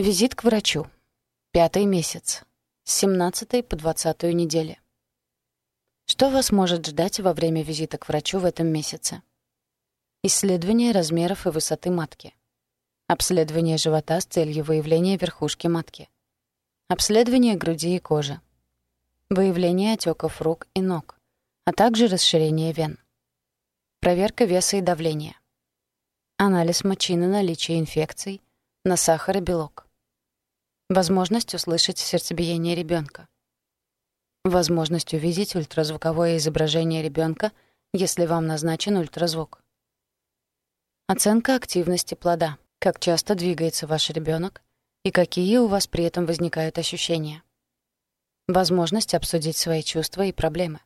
Визит к врачу. Пятый месяц. С 17 по 20 недели. Что вас может ждать во время визита к врачу в этом месяце? Исследование размеров и высоты матки. Обследование живота с целью выявления верхушки матки. Обследование груди и кожи. Выявление отеков рук и ног, а также расширение вен. Проверка веса и давления. Анализ мочи на наличие инфекций, на сахар и белок. Возможность услышать сердцебиение ребенка. Возможность увидеть ультразвуковое изображение ребенка, если вам назначен ультразвук. Оценка активности плода. Как часто двигается ваш ребенок и какие у вас при этом возникают ощущения. Возможность обсудить свои чувства и проблемы.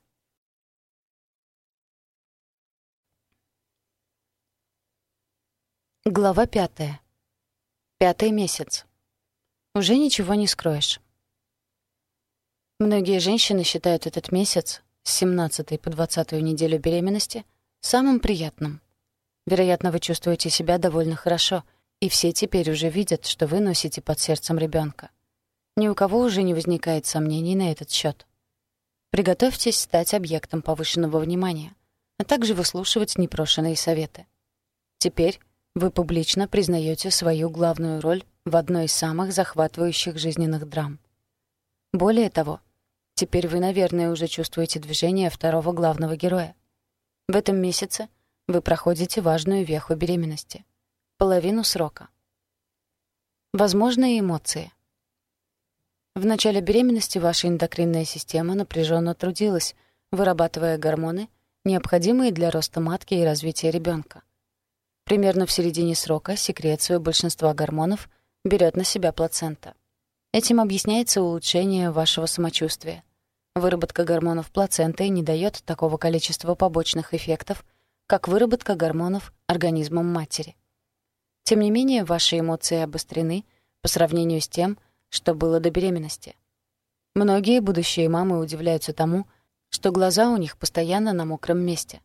Глава пятая. Пятый месяц. Уже ничего не скроешь. Многие женщины считают этот месяц с 17 по 20 неделю беременности самым приятным. Вероятно, вы чувствуете себя довольно хорошо, и все теперь уже видят, что вы носите под сердцем ребенка. Ни у кого уже не возникает сомнений на этот счет. Приготовьтесь стать объектом повышенного внимания, а также выслушивать непрошенные советы. Теперь вы публично признаете свою главную роль в одной из самых захватывающих жизненных драм. Более того, теперь вы, наверное, уже чувствуете движение второго главного героя. В этом месяце вы проходите важную веху беременности — половину срока. Возможные эмоции. В начале беременности ваша эндокринная система напряженно трудилась, вырабатывая гормоны, необходимые для роста матки и развития ребенка. Примерно в середине срока секрецию большинства гормонов берет на себя плацента. Этим объясняется улучшение вашего самочувствия. Выработка гормонов плаценты не дает такого количества побочных эффектов, как выработка гормонов организмом матери. Тем не менее, ваши эмоции обострены по сравнению с тем, что было до беременности. Многие будущие мамы удивляются тому, что глаза у них постоянно на мокром месте.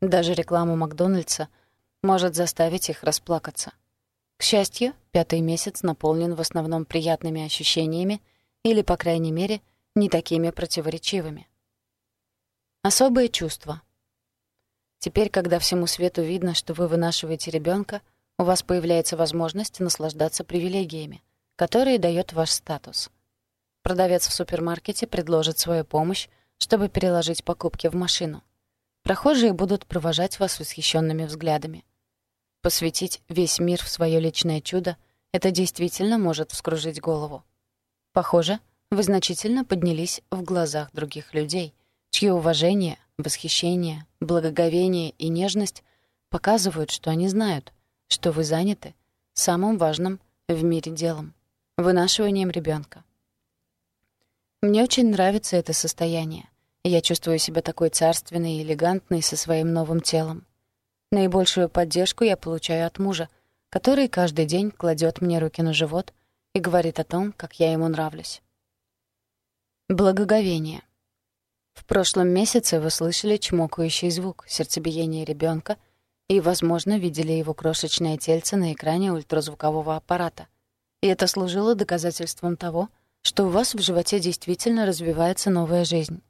Даже реклама Макдональдса — может заставить их расплакаться. К счастью, пятый месяц наполнен в основном приятными ощущениями или, по крайней мере, не такими противоречивыми. Особое чувство. Теперь, когда всему свету видно, что вы вынашиваете ребенка, у вас появляется возможность наслаждаться привилегиями, которые дает ваш статус. Продавец в супермаркете предложит свою помощь, чтобы переложить покупки в машину. Прохожие будут провожать вас восхищенными взглядами. Посвятить весь мир в свое личное чудо — это действительно может вскружить голову. Похоже, вы значительно поднялись в глазах других людей, чье уважение, восхищение, благоговение и нежность показывают, что они знают, что вы заняты самым важным в мире делом — вынашиванием ребенка. Мне очень нравится это состояние. Я чувствую себя такой царственной и элегантной со своим новым телом. Наибольшую поддержку я получаю от мужа, который каждый день кладет мне руки на живот и говорит о том, как я ему нравлюсь. Благоговение. В прошлом месяце вы слышали чмокающий звук, сердцебиение ребенка и, возможно, видели его крошечное тельце на экране ультразвукового аппарата. И это служило доказательством того, что у вас в животе действительно развивается новая жизнь.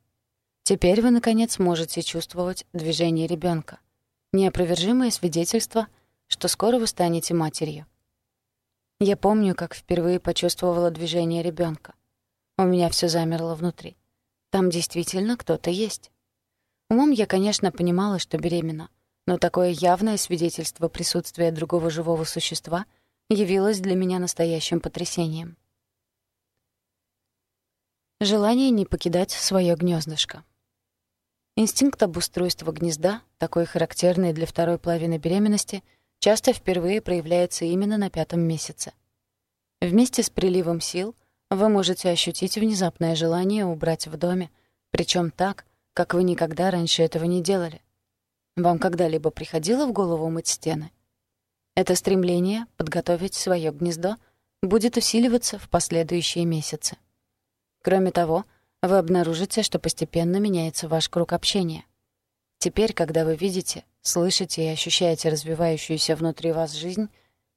Теперь вы, наконец, можете чувствовать движение ребенка — неопровержимое свидетельство, что скоро вы станете матерью. Я помню, как впервые почувствовала движение ребенка. У меня все замерло внутри. Там действительно кто-то есть. Умом я, конечно, понимала, что беременна, но такое явное свидетельство присутствия другого живого существа явилось для меня настоящим потрясением. Желание не покидать свое гнездышко. Инстинкт обустройства гнезда, такой характерный для второй половины беременности, часто впервые проявляется именно на пятом месяце. Вместе с приливом сил вы можете ощутить внезапное желание убрать в доме, причем так, как вы никогда раньше этого не делали. Вам когда-либо приходило в голову мыть стены? Это стремление подготовить свое гнездо будет усиливаться в последующие месяцы. Кроме того, вы обнаружите, что постепенно меняется ваш круг общения. Теперь, когда вы видите, слышите и ощущаете развивающуюся внутри вас жизнь,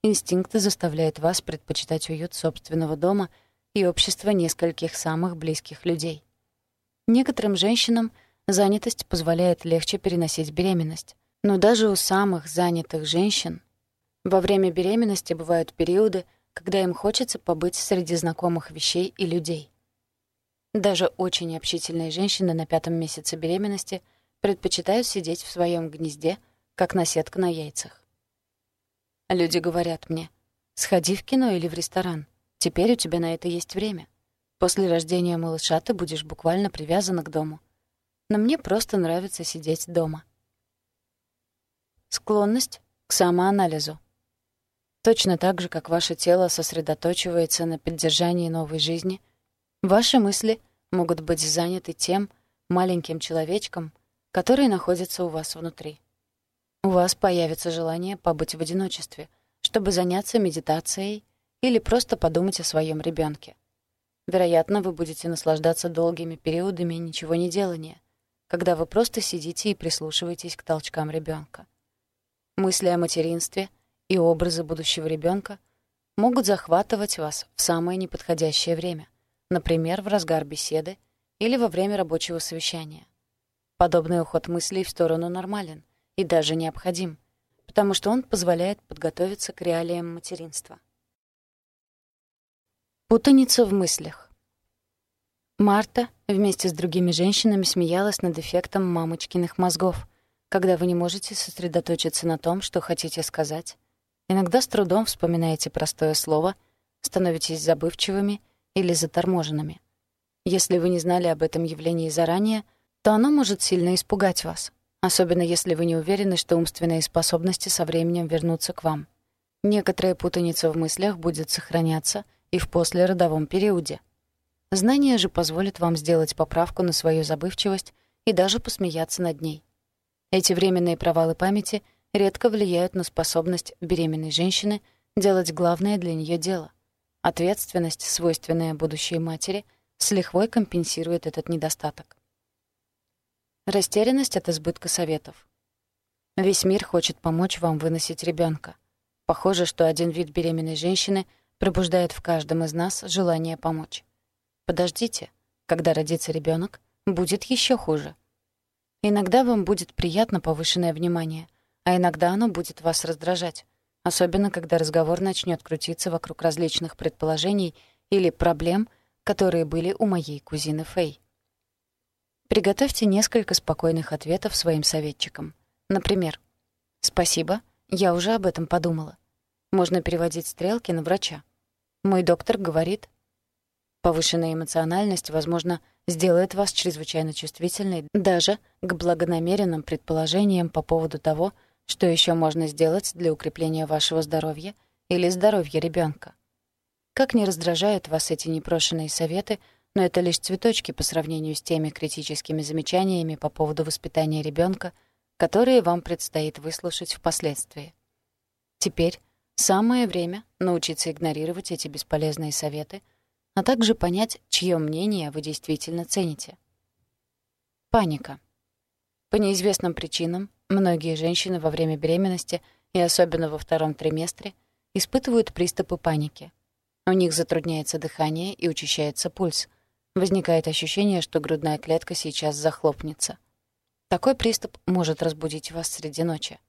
инстинкт заставляет вас предпочитать уют собственного дома и общество нескольких самых близких людей. Некоторым женщинам занятость позволяет легче переносить беременность. Но даже у самых занятых женщин во время беременности бывают периоды, когда им хочется побыть среди знакомых вещей и людей. Даже очень общительные женщины на пятом месяце беременности предпочитают сидеть в своем гнезде, как наседка на яйцах. Люди говорят мне, «Сходи в кино или в ресторан. Теперь у тебя на это есть время. После рождения малыша ты будешь буквально привязана к дому. Но мне просто нравится сидеть дома». Склонность к самоанализу. Точно так же, как ваше тело сосредоточивается на поддержании новой жизни, ваши мысли могут быть заняты тем маленьким человечком, который находится у вас внутри. У вас появится желание побыть в одиночестве, чтобы заняться медитацией или просто подумать о своем ребенке. Вероятно, вы будете наслаждаться долгими периодами ничего не делания, когда вы просто сидите и прислушиваетесь к толчкам ребенка. Мысли о материнстве — и образы будущего ребенка могут захватывать вас в самое неподходящее время, например, в разгар беседы или во время рабочего совещания. Подобный уход мыслей в сторону нормален и даже необходим, потому что он позволяет подготовиться к реалиям материнства. Путаница в мыслях. Марта вместе с другими женщинами смеялась над эффектом мамочкиных мозгов, когда вы не можете сосредоточиться на том, что хотите сказать, Иногда с трудом вспоминаете простое слово, становитесь забывчивыми или заторможенными. Если вы не знали об этом явлении заранее, то оно может сильно испугать вас, особенно если вы не уверены, что умственные способности со временем вернутся к вам. Некоторая путаница в мыслях будет сохраняться и в послеродовом периоде. Знание же позволит вам сделать поправку на свою забывчивость и даже посмеяться над ней. Эти временные провалы памяти редко влияют на способность беременной женщины делать главное для нее дело. Ответственность, свойственная будущей матери, с лихвой компенсирует этот недостаток. Растерянность от избытка советов. Весь мир хочет помочь вам выносить ребенка. Похоже, что один вид беременной женщины пробуждает в каждом из нас желание помочь. Подождите, когда родится ребенок, будет еще хуже. Иногда вам будет приятно повышенное внимание, а иногда оно будет вас раздражать, особенно когда разговор начнет крутиться вокруг различных предположений или проблем, которые были у моей кузины Фэй. Приготовьте несколько спокойных ответов своим советчикам. Например, «Спасибо, я уже об этом подумала». Можно переводить стрелки на врача. Мой доктор говорит, повышенная эмоциональность, возможно, сделает вас чрезвычайно чувствительной даже к благонамеренным предположениям по поводу того, что еще можно сделать для укрепления вашего здоровья или здоровья ребенка? Как не раздражают вас эти непрошенные советы, но это лишь цветочки по сравнению с теми критическими замечаниями по поводу воспитания ребенка, которые вам предстоит выслушать впоследствии. Теперь самое время научиться игнорировать эти бесполезные советы, а также понять, чье мнение вы действительно цените. Паника. По неизвестным причинам Многие женщины во время беременности и особенно во втором триместре испытывают приступы паники. У них затрудняется дыхание и учащается пульс. Возникает ощущение, что грудная клетка сейчас захлопнется. Такой приступ может разбудить вас среди ночи.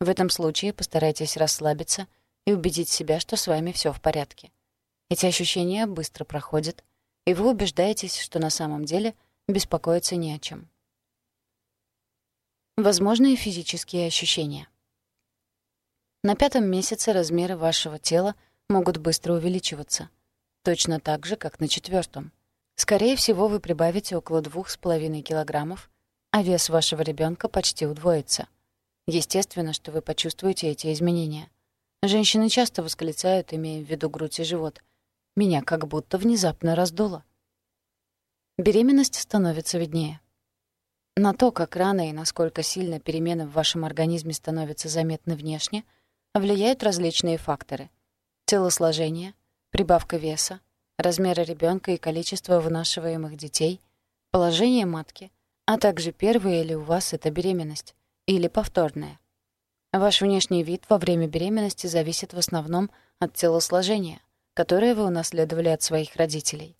В этом случае постарайтесь расслабиться и убедить себя, что с вами все в порядке. Эти ощущения быстро проходят, и вы убеждаетесь, что на самом деле беспокоиться не о чем. Возможные физические ощущения. На пятом месяце размеры вашего тела могут быстро увеличиваться. Точно так же, как на четвертом. Скорее всего, вы прибавите около двух с половиной килограммов, а вес вашего ребенка почти удвоится. Естественно, что вы почувствуете эти изменения. Женщины часто восклицают, имея в виду грудь и живот. «Меня как будто внезапно раздуло». Беременность становится виднее. На то, как рано и насколько сильно перемены в вашем организме становятся заметны внешне, влияют различные факторы. Телосложение, прибавка веса, размеры ребенка и количество вынашиваемых детей, положение матки, а также первая ли у вас это беременность или повторная. Ваш внешний вид во время беременности зависит в основном от телосложения, которое вы унаследовали от своих родителей.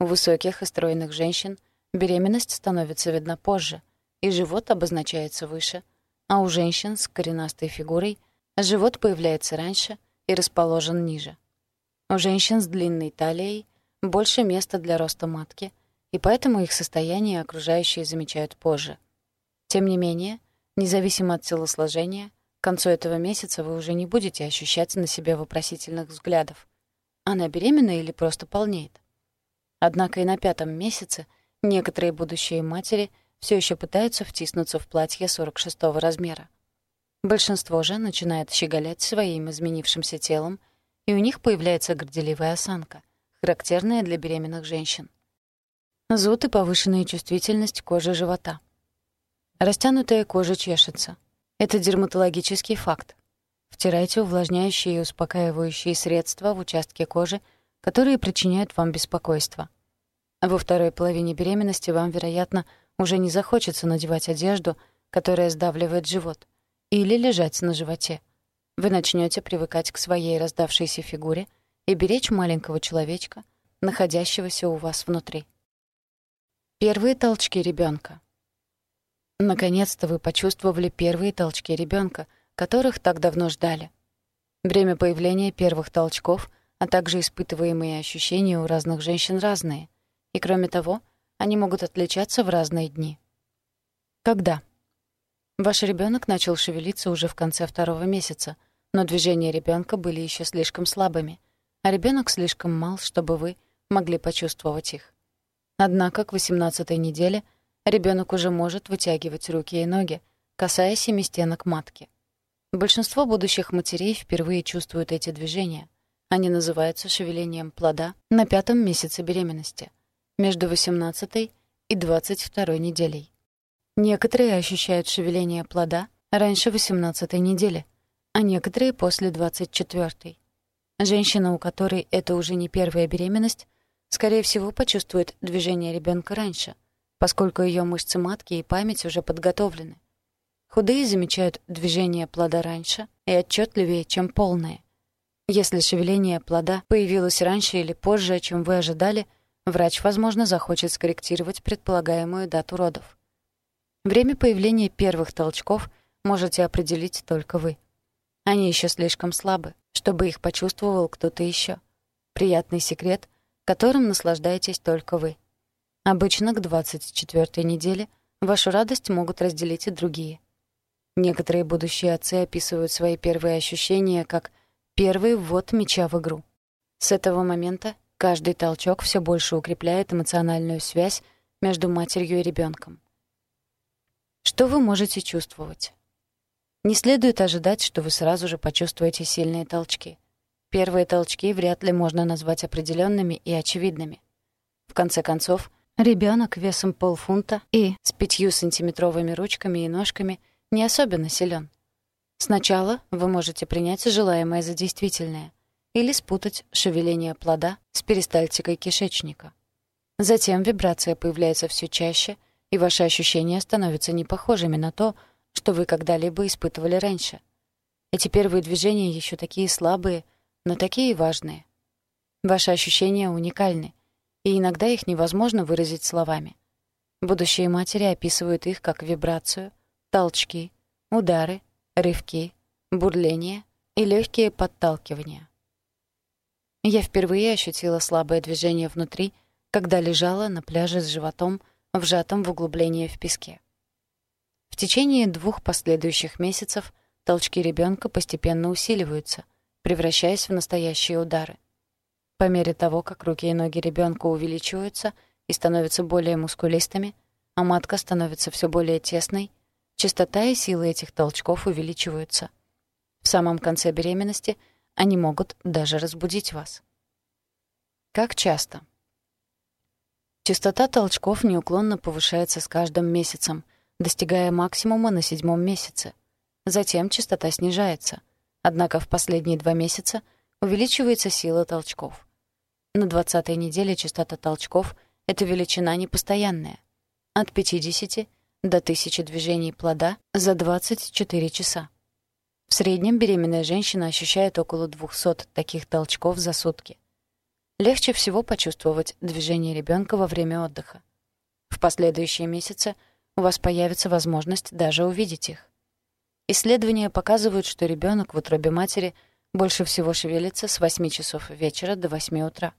У высоких и стройных женщин беременность становится видна позже, и живот обозначается выше, а у женщин с коренастой фигурой живот появляется раньше и расположен ниже. У женщин с длинной талией больше места для роста матки, и поэтому их состояние окружающие замечают позже. Тем не менее, независимо от телосложения, к концу этого месяца вы уже не будете ощущать на себе вопросительных взглядов. Она беременна или просто полнеет? Однако и на пятом месяце некоторые будущие матери все еще пытаются втиснуться в платье 46 размера. Большинство же начинает щеголять своим изменившимся телом и у них появляется горделивая осанка, характерная для беременных женщин. Зуд и повышенная чувствительность кожи живота. Растянутая кожа чешется. Это дерматологический факт. Втирайте увлажняющие и успокаивающие средства в участке кожи, которые причиняют вам беспокойство. Во второй половине беременности вам, вероятно, уже не захочется надевать одежду, которая сдавливает живот, или лежать на животе вы начнете привыкать к своей раздавшейся фигуре и беречь маленького человечка, находящегося у вас внутри. Первые толчки ребенка. Наконец-то вы почувствовали первые толчки ребенка, которых так давно ждали. Время появления первых толчков, а также испытываемые ощущения у разных женщин разные, и кроме того, они могут отличаться в разные дни. Когда? Ваш ребенок начал шевелиться уже в конце второго месяца, но движения ребенка были еще слишком слабыми, а ребенок слишком мал, чтобы вы могли почувствовать их. Однако к 18-й неделе ребенок уже может вытягивать руки и ноги, касаясь ими стенок матки. Большинство будущих матерей впервые чувствуют эти движения. Они называются шевелением плода на пятом месяце беременности, между 18 и 22 неделей. Некоторые ощущают шевеление плода раньше 18 недели, а некоторые после 24-й. Женщина, у которой это уже не первая беременность, скорее всего, почувствует движение ребенка раньше, поскольку ее мышцы матки и память уже подготовлены. Худые замечают движение плода раньше и отчетливее, чем полные. Если шевеление плода появилось раньше или позже, чем вы ожидали, врач, возможно, захочет скорректировать предполагаемую дату родов. Время появления первых толчков можете определить только вы. Они еще слишком слабы, чтобы их почувствовал кто-то еще. Приятный секрет, которым наслаждаетесь только вы. Обычно к 24-й неделе вашу радость могут разделить и другие. Некоторые будущие отцы описывают свои первые ощущения как первый ввод мяча в игру. С этого момента каждый толчок все больше укрепляет эмоциональную связь между матерью и ребенком. Что вы можете чувствовать? Не следует ожидать, что вы сразу же почувствуете сильные толчки. Первые толчки вряд ли можно назвать определенными и очевидными. В конце концов, ребенок весом полфунта и с пятью сантиметровыми ручками и ножками не особенно силен. Сначала вы можете принять желаемое за действительное или спутать шевеление плода с перистальтикой кишечника. Затем вибрация появляется все чаще, и ваши ощущения становятся непохожими на то, что вы когда-либо испытывали раньше. Эти первые движения еще такие слабые, но такие важные. Ваши ощущения уникальны, и иногда их невозможно выразить словами. Будущие матери описывают их как вибрацию, толчки, удары, рывки, бурление и легкие подталкивания. Я впервые ощутила слабое движение внутри, когда лежала на пляже с животом, вжатым в углубление в песке. В течение двух последующих месяцев толчки ребенка постепенно усиливаются, превращаясь в настоящие удары. По мере того, как руки и ноги ребенка увеличиваются и становятся более мускулистыми, а матка становится все более тесной, частота и сила этих толчков увеличиваются. В самом конце беременности они могут даже разбудить вас. Как часто? Частота толчков неуклонно повышается с каждым месяцем — достигая максимума на седьмом месяце. Затем частота снижается, однако в последние два месяца увеличивается сила толчков. На двадцатой неделе частота толчков — это величина непостоянная. От 50 до 1000 движений плода за 24 часа. В среднем беременная женщина ощущает около 200 таких толчков за сутки. Легче всего почувствовать движение ребенка во время отдыха. В последующие месяцы у вас появится возможность даже увидеть их. Исследования показывают, что ребенок в утробе матери больше всего шевелится с 8 часов вечера до 8 утра.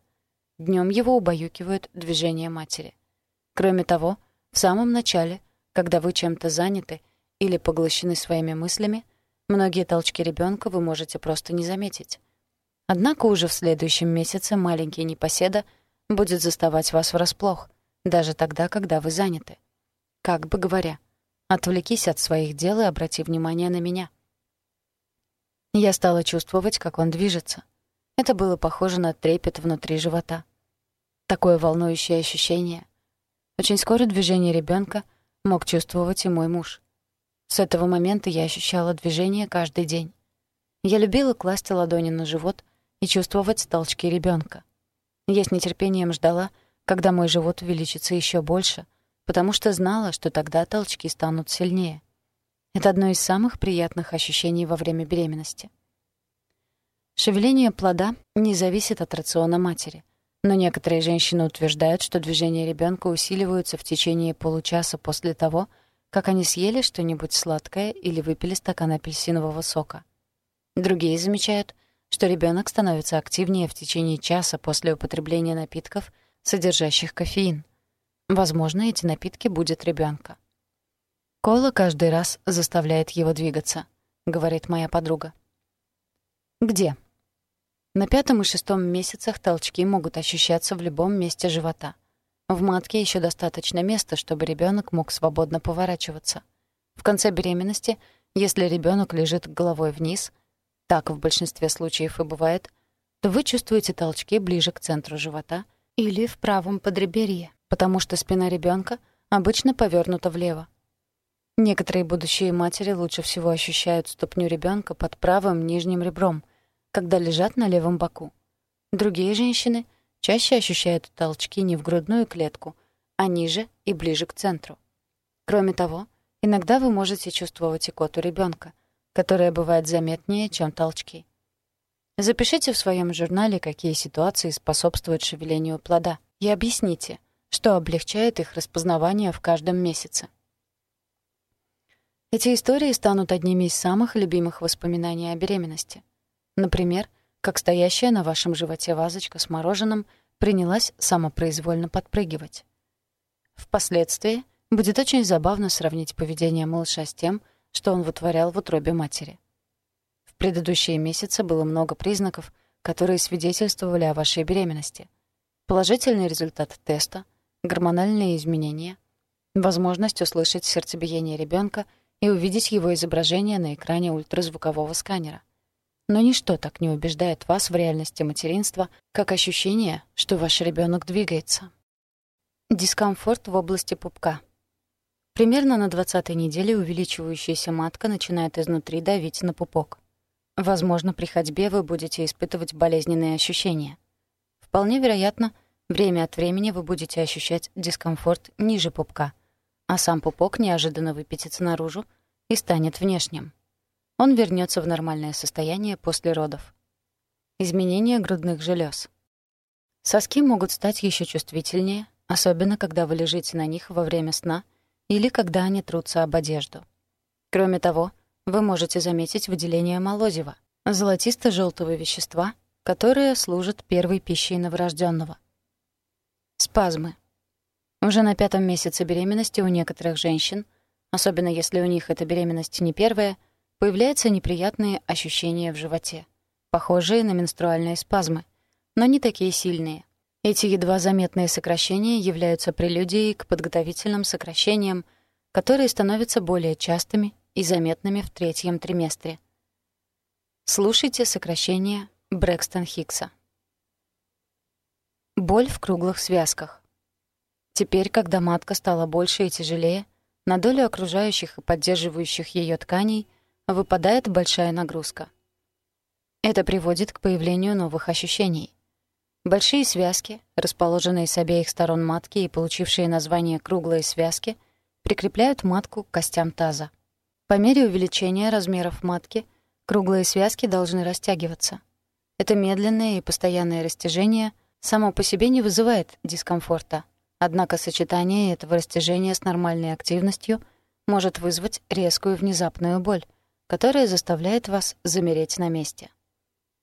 Днем его убаюкивают движения матери. Кроме того, в самом начале, когда вы чем-то заняты или поглощены своими мыслями, многие толчки ребенка вы можете просто не заметить. Однако уже в следующем месяце маленький непоседа будет заставать вас врасплох, даже тогда, когда вы заняты. Как бы говоря, отвлекись от своих дел и обрати внимание на меня. Я стала чувствовать, как он движется. Это было похоже на трепет внутри живота. Такое волнующее ощущение. Очень скоро движение ребенка мог чувствовать и мой муж. С этого момента я ощущала движение каждый день. Я любила класть ладони на живот и чувствовать толчки ребенка. Я с нетерпением ждала, когда мой живот увеличится еще больше, потому что знала, что тогда толчки станут сильнее. Это одно из самых приятных ощущений во время беременности. Шевеление плода не зависит от рациона матери, но некоторые женщины утверждают, что движения ребенка усиливаются в течение получаса после того, как они съели что-нибудь сладкое или выпили стакан апельсинового сока. Другие замечают — что ребенок становится активнее в течение часа после употребления напитков, содержащих кофеин. Возможно, эти напитки будут ребенка. Кола каждый раз заставляет его двигаться, говорит моя подруга. Где? На пятом и шестом месяцах толчки могут ощущаться в любом месте живота. В матке еще достаточно места, чтобы ребенок мог свободно поворачиваться. В конце беременности, если ребенок лежит головой вниз — так в большинстве случаев и бывает, то вы чувствуете толчки ближе к центру живота или в правом подреберье, потому что спина ребенка обычно повернута влево. Некоторые будущие матери лучше всего ощущают ступню ребенка под правым нижним ребром, когда лежат на левом боку. Другие женщины чаще ощущают толчки не в грудную клетку, а ниже и ближе к центру. Кроме того, иногда вы можете чувствовать икоту ребенка — которая бывает заметнее, чем толчки. Запишите в своем журнале, какие ситуации способствуют шевелению плода, и объясните, что облегчает их распознавание в каждом месяце. Эти истории станут одними из самых любимых воспоминаний о беременности. Например, как стоящая на вашем животе вазочка с мороженым принялась самопроизвольно подпрыгивать. Впоследствии будет очень забавно сравнить поведение малыша с тем, что он вытворял в утробе матери. В предыдущие месяцы было много признаков, которые свидетельствовали о вашей беременности. Положительный результат теста, гормональные изменения, возможность услышать сердцебиение ребенка и увидеть его изображение на экране ультразвукового сканера. Но ничто так не убеждает вас в реальности материнства, как ощущение, что ваш ребенок двигается. Дискомфорт в области пупка. Примерно на 20-й неделе увеличивающаяся матка начинает изнутри давить на пупок. Возможно, при ходьбе вы будете испытывать болезненные ощущения. Вполне вероятно, время от времени вы будете ощущать дискомфорт ниже пупка, а сам пупок неожиданно выпятится наружу и станет внешним. Он вернется в нормальное состояние после родов. Изменение грудных желез. Соски могут стать еще чувствительнее, особенно когда вы лежите на них во время сна — или когда они трутся об одежду. Кроме того, вы можете заметить выделение молозива, золотисто желтого вещества, которое служит первой пищей новорожденного. Спазмы. Уже на пятом месяце беременности у некоторых женщин, особенно если у них эта беременность не первая, появляются неприятные ощущения в животе, похожие на менструальные спазмы, но не такие сильные. Эти едва заметные сокращения являются прелюдией к подготовительным сокращениям, которые становятся более частыми и заметными в третьем триместре. Слушайте сокращение Брэкстон-Хиггса. Боль в круглых связках. Теперь, когда матка стала больше и тяжелее, на долю окружающих и поддерживающих ее тканей выпадает большая нагрузка. Это приводит к появлению новых ощущений. Большие связки, расположенные с обеих сторон матки и получившие название круглые связки, прикрепляют матку к костям таза. По мере увеличения размеров матки Круглые связки должны растягиваться. Это медленное и постоянное растяжение само по себе не вызывает дискомфорта. Однако сочетание этого растяжения с нормальной активностью может вызвать резкую внезапную боль, которая заставляет вас замереть на месте.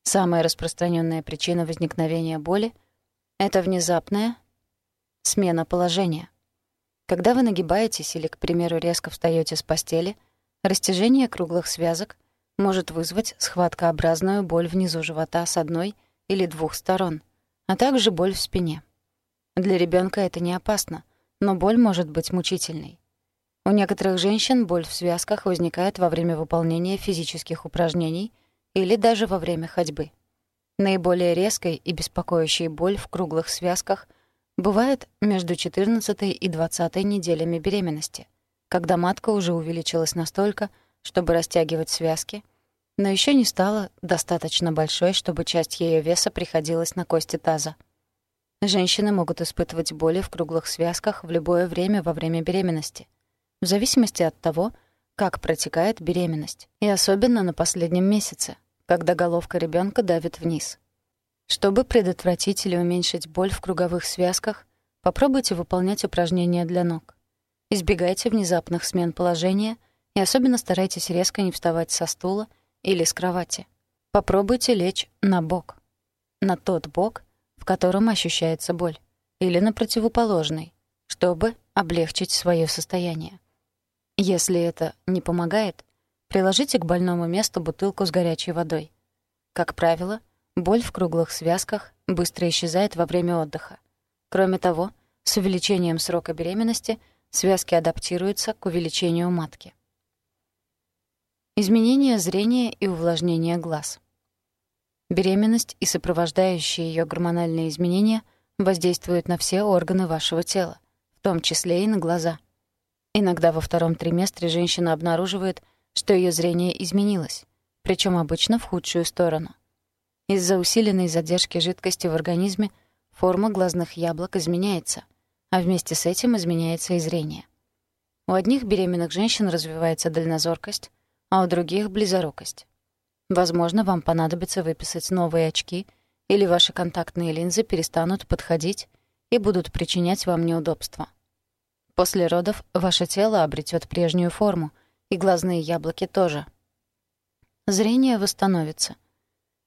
Самая распространенная причина возникновения боли — это внезапная смена положения. Когда вы нагибаетесь или, к примеру, резко встаете с постели, растяжение круглых связок может вызвать схваткообразную боль внизу живота с одной или двух сторон, а также боль в спине. Для ребенка это не опасно, но боль может быть мучительной. У некоторых женщин боль в связках возникает во время выполнения физических упражнений или даже во время ходьбы. Наиболее резкой и беспокоящей боль в круглых связках бывает между 14 и 20 неделями беременности, когда матка уже увеличилась настолько, чтобы растягивать связки, но еще не стала достаточно большой, чтобы часть ее веса приходилась на кости таза. Женщины могут испытывать боли в круглых связках в любое время во время беременности, в зависимости от того, как протекает беременность, и особенно на последнем месяце, когда головка ребенка давит вниз. Чтобы предотвратить или уменьшить боль в круговых связках, попробуйте выполнять упражнения для ног. Избегайте внезапных смен положения — и особенно старайтесь резко не вставать со стула или с кровати. Попробуйте лечь на бок. На тот бок, в котором ощущается боль, или на противоположный, чтобы облегчить свое состояние. Если это не помогает, приложите к больному месту бутылку с горячей водой. Как правило, боль в круглых связках быстро исчезает во время отдыха. Кроме того, с увеличением срока беременности связки адаптируются к увеличению матки. Изменение зрения и увлажнение глаз. Беременность и сопровождающие ее гормональные изменения воздействуют на все органы вашего тела, в том числе и на глаза. Иногда во втором триместре женщина обнаруживает, что ее зрение изменилось, причем обычно в худшую сторону. Из-за усиленной задержки жидкости в организме форма глазных яблок изменяется, а вместе с этим изменяется и зрение. У одних беременных женщин развивается дальнозоркость, а у других — близорукость. Возможно, вам понадобится выписать новые очки, или ваши контактные линзы перестанут подходить и будут причинять вам неудобства. После родов ваше тело обретет прежнюю форму, и глазные яблоки тоже. Зрение восстановится.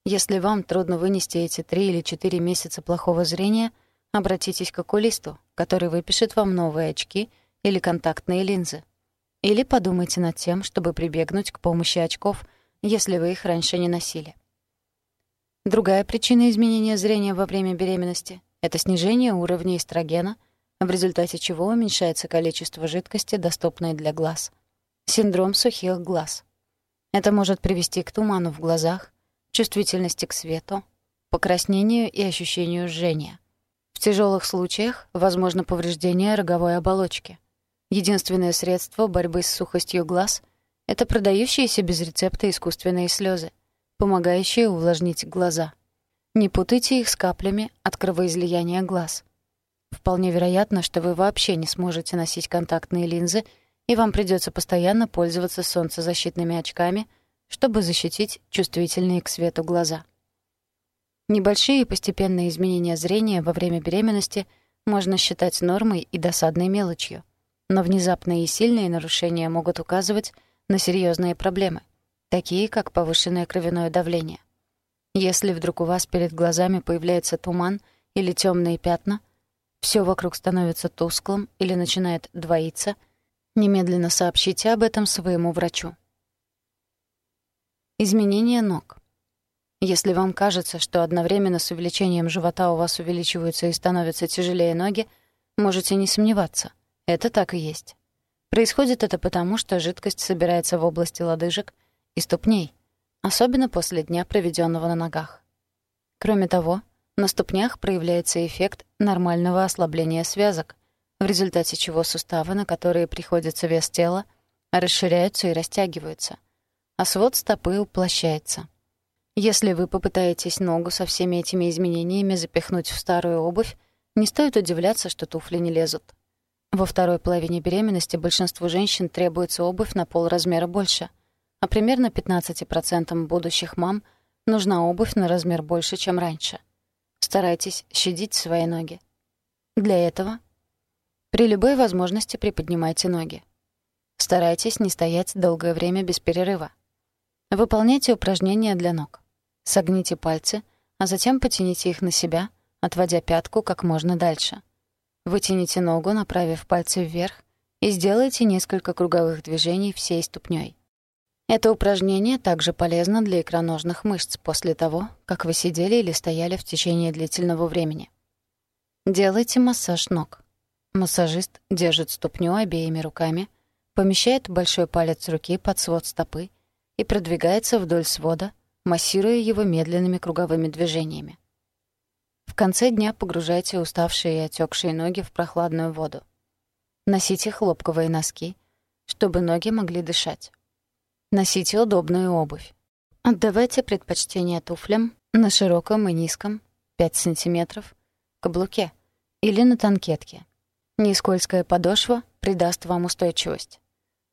Если вам трудно вынести эти три или четыре месяца плохого зрения, обратитесь к окулисту, который выпишет вам новые очки или контактные линзы. Или подумайте над тем, чтобы прибегнуть к помощи очков, если вы их раньше не носили. Другая причина изменения зрения во время беременности — это снижение уровня эстрогена, в результате чего уменьшается количество жидкости, доступной для глаз. Синдром сухих глаз. Это может привести к туману в глазах, чувствительности к свету, покраснению и ощущению жжения. В тяжелых случаях возможно повреждение роговой оболочки — Единственное средство борьбы с сухостью глаз — это продающиеся без рецепта искусственные слезы, помогающие увлажнить глаза. Не путайте их с каплями от кровоизлияния глаз. Вполне вероятно, что вы вообще не сможете носить контактные линзы, и вам придется постоянно пользоваться солнцезащитными очками, чтобы защитить чувствительные к свету глаза. Небольшие постепенные изменения зрения во время беременности можно считать нормой и досадной мелочью — но внезапные и сильные нарушения могут указывать на серьезные проблемы, такие как повышенное кровяное давление. Если вдруг у вас перед глазами появляется туман или темные пятна, все вокруг становится тусклым или начинает двоиться, немедленно сообщите об этом своему врачу. Изменение ног. Если вам кажется, что одновременно с увеличением живота у вас увеличиваются и становятся тяжелее ноги, можете не сомневаться. Это так и есть. Происходит это потому, что жидкость собирается в области лодыжек и ступней, особенно после дня, проведенного на ногах. Кроме того, на ступнях проявляется эффект нормального ослабления связок, в результате чего суставы, на которые приходится вес тела, расширяются и растягиваются, а свод стопы уплощается. Если вы попытаетесь ногу со всеми этими изменениями запихнуть в старую обувь, не стоит удивляться, что туфли не лезут. Во второй половине беременности большинству женщин требуется обувь на полразмера больше. а примерно 15% будущих мам нужна обувь на размер больше, чем раньше. Старайтесь щадить свои ноги. Для этого при любой возможности приподнимайте ноги. Старайтесь не стоять долгое время без перерыва. Выполняйте упражнения для ног. Согните пальцы, а затем потяните их на себя, отводя пятку как можно дальше. Вытяните ногу, направив пальцы вверх, и сделайте несколько круговых движений всей ступней. Это упражнение также полезно для икроножных мышц после того, как вы сидели или стояли в течение длительного времени. Делайте массаж ног. Массажист держит ступню обеими руками, помещает большой палец руки под свод стопы и продвигается вдоль свода, массируя его медленными круговыми движениями. В конце дня погружайте уставшие и отекшие ноги в прохладную воду. Носите хлопковые носки, чтобы ноги могли дышать. Носите удобную обувь. Отдавайте предпочтение туфлям на широком и низком 5 см каблуке или на танкетке. Нескользкая подошва придаст вам устойчивость.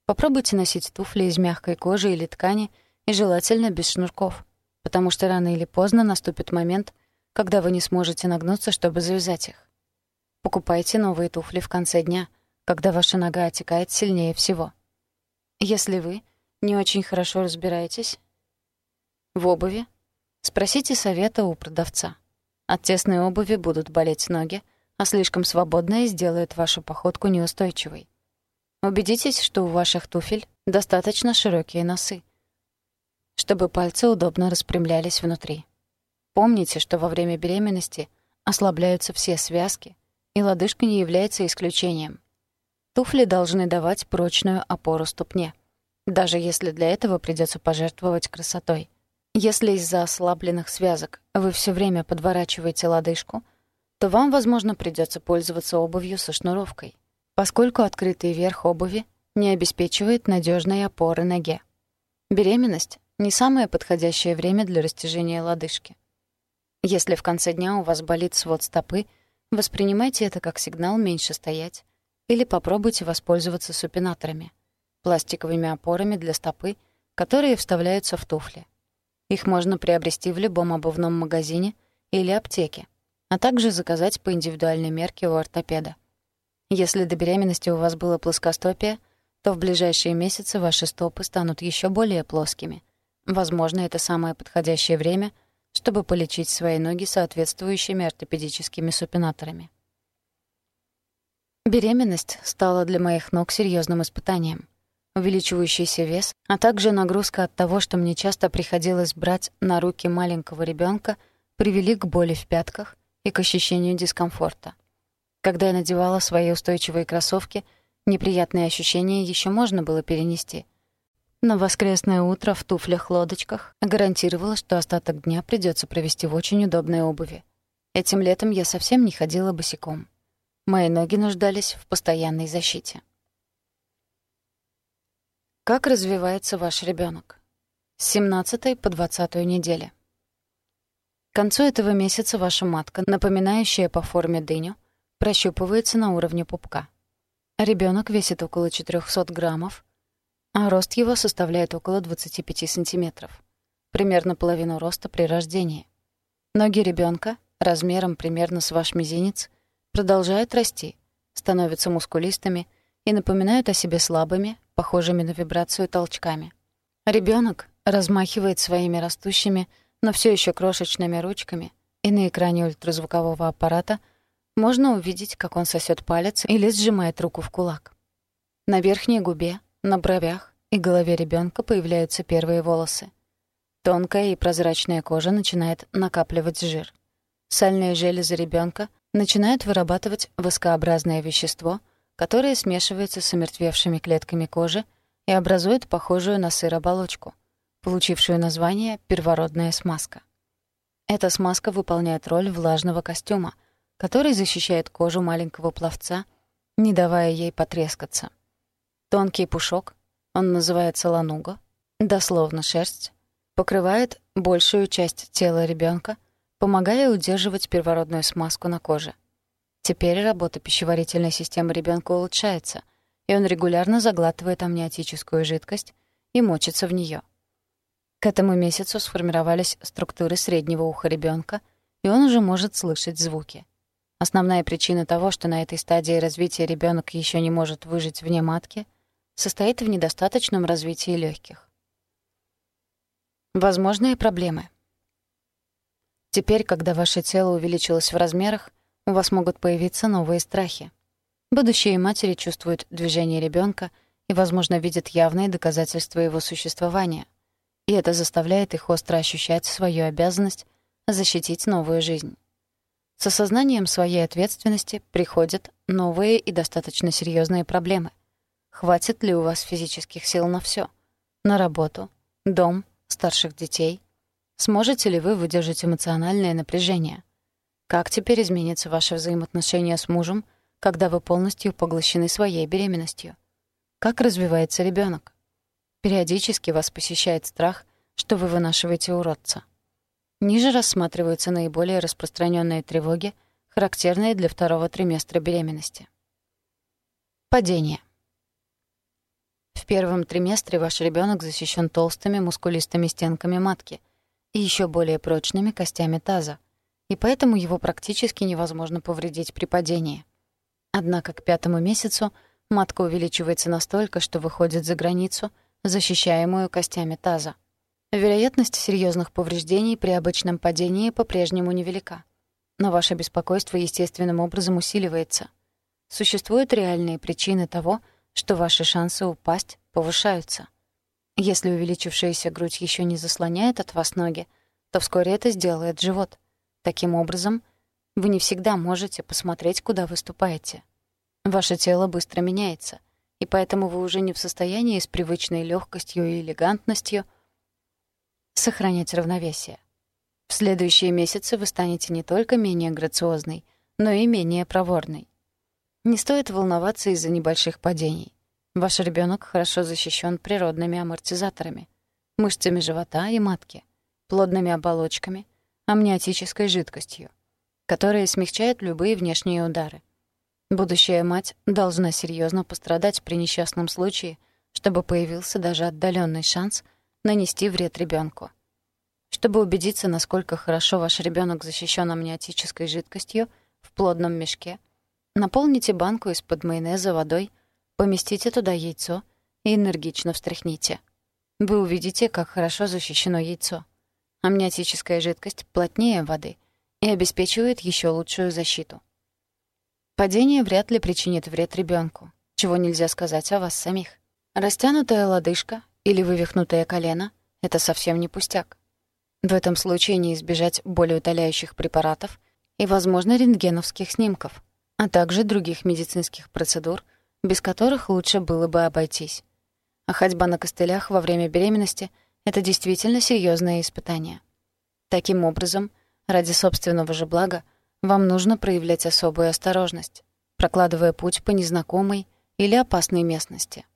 Попробуйте носить туфли из мягкой кожи или ткани и желательно без шнурков, потому что рано или поздно наступит момент, когда вы не сможете нагнуться, чтобы завязать их. Покупайте новые туфли в конце дня, когда ваша нога отекает сильнее всего. Если вы — не очень хорошо разбираетесь в обуви, спросите совета у продавца. От тесной обуви будут болеть ноги, а слишком свободная сделает вашу походку неустойчивой. Убедитесь, что у ваших туфель достаточно широкие носы, чтобы пальцы удобно распрямлялись внутри. Помните, что во время беременности ослабляются все связки, и лодыжка не является исключением. Туфли должны давать прочную опору ступне — даже если для этого придется пожертвовать красотой. Если из-за ослабленных связок вы все время подворачиваете лодыжку, то вам, возможно, придется пользоваться обувью со шнуровкой, поскольку открытый верх обуви не обеспечивает надежной опоры ноге. Беременность — не самое подходящее время для растяжения лодыжки. Если в конце дня у вас болит свод стопы, воспринимайте это как сигнал меньше стоять или попробуйте воспользоваться супинаторами — пластиковыми опорами для стопы, которые вставляются в туфли. Их можно приобрести в любом обувном магазине или аптеке, а также заказать по индивидуальной мерке у ортопеда. Если до беременности у вас было плоскостопие, то в ближайшие месяцы ваши стопы станут еще более плоскими. Возможно, это самое подходящее время, чтобы полечить свои ноги соответствующими ортопедическими супинаторами. Беременность стала для моих ног серьезным испытанием увеличивающийся вес, а также нагрузка от того, что мне часто приходилось брать на руки маленького ребенка, привели к боли в пятках и к ощущению дискомфорта. Когда я надевала свои устойчивые кроссовки, неприятные ощущения еще можно было перенести. Но воскресное утро в туфлях-лодочках гарантировало, что остаток дня придется провести в очень удобной обуви. Этим летом я совсем не ходила босиком. Мои ноги нуждались в постоянной защите. Как развивается ваш ребенок? С 17 по 20 недели. К концу этого месяца ваша матка, напоминающая по форме дыню, прощупывается на уровне пупка. Ребенок весит около 400 граммов, а рост его составляет около 25 сантиметров. Примерно половину роста при рождении. Ноги ребенка размером примерно с ваш мизинец продолжают расти, становятся мускулистыми и напоминают о себе слабыми, похожими на вибрацию толчками. Ребенок размахивает своими растущими, но все еще крошечными ручками, и на экране ультразвукового аппарата можно увидеть, как он сосет палец или сжимает руку в кулак. На верхней губе, на бровях и голове ребенка появляются первые волосы. Тонкая и прозрачная кожа начинает накапливать жир. Сальные железы ребенка начинают вырабатывать воскообразное вещество — которая смешивается с омертвевшими клетками кожи и образует похожую на сыр оболочку, получившую название первородная смазка. Эта смазка выполняет роль влажного костюма, который защищает кожу маленького пловца, не давая ей потрескаться. Тонкий пушок, он называется лануга, дословно шерсть, покрывает большую часть тела ребенка, помогая удерживать первородную смазку на коже. Теперь работа пищеварительной системы ребенка улучшается, и он регулярно заглатывает амниотическую жидкость и мочится в нее. К этому месяцу сформировались структуры среднего уха ребенка, и он уже может слышать звуки. Основная причина того, что на этой стадии развития ребенок еще не может выжить вне матки, состоит в недостаточном развитии легких. Возможные проблемы. Теперь, когда ваше тело увеличилось в размерах, у вас могут появиться новые страхи. Будущие матери чувствуют движение ребенка и, возможно, видят явные доказательства его существования. И это заставляет их остро ощущать свою обязанность защитить новую жизнь. С осознанием своей ответственности приходят новые и достаточно серьезные проблемы. Хватит ли у вас физических сил на все? На работу, дом, старших детей? Сможете ли вы выдержать эмоциональное напряжение? Как теперь изменятся ваши взаимоотношения с мужем, когда вы полностью поглощены своей беременностью? Как развивается ребенок? Периодически вас посещает страх, что вы вынашиваете уродца. Ниже рассматриваются наиболее распространенные тревоги, характерные для второго триместра беременности. Падение. В первом триместре ваш ребенок защищен толстыми мускулистыми стенками матки и еще более прочными костями таза, и поэтому его практически невозможно повредить при падении. Однако к пятому месяцу матка увеличивается настолько, что выходит за границу, защищаемую костями таза. Вероятность серьезных повреждений при обычном падении по-прежнему невелика. Но ваше беспокойство естественным образом усиливается. Существуют реальные причины того, что ваши шансы упасть повышаются. Если увеличившаяся грудь еще не заслоняет от вас ноги, то вскоре это сделает живот. Таким образом, вы не всегда можете посмотреть, куда вы ступаете. Ваше тело быстро меняется, и поэтому вы уже не в состоянии с привычной легкостью и элегантностью сохранять равновесие. В следующие месяцы вы станете не только менее грациозной, но и менее проворной. Не стоит волноваться из-за небольших падений. Ваш ребенок хорошо защищен природными амортизаторами, мышцами живота и матки, плодными оболочками, амниотической жидкостью, которая смягчает любые внешние удары. Будущая мать должна серьезно пострадать при несчастном случае, чтобы появился даже отдаленный шанс нанести вред ребенку. Чтобы убедиться, насколько хорошо ваш ребенок защищен амниотической жидкостью в плодном мешке, наполните банку из-под майонеза водой, поместите туда яйцо и энергично встряхните. Вы увидите, как хорошо защищено яйцо. Амниотическая жидкость плотнее воды и обеспечивает еще лучшую защиту. Падение вряд ли причинит вред ребенку, чего нельзя сказать о вас самих. Растянутая лодыжка или вывихнутое колено — это совсем не пустяк. В этом случае не избежать болеутоляющих препаратов и, возможно, рентгеновских снимков, а также других медицинских процедур, без которых лучше было бы обойтись. А ходьба на костылях во время беременности — это действительно серьезное испытание. Таким образом, ради собственного же блага, вам нужно проявлять особую осторожность, прокладывая путь по незнакомой или опасной местности.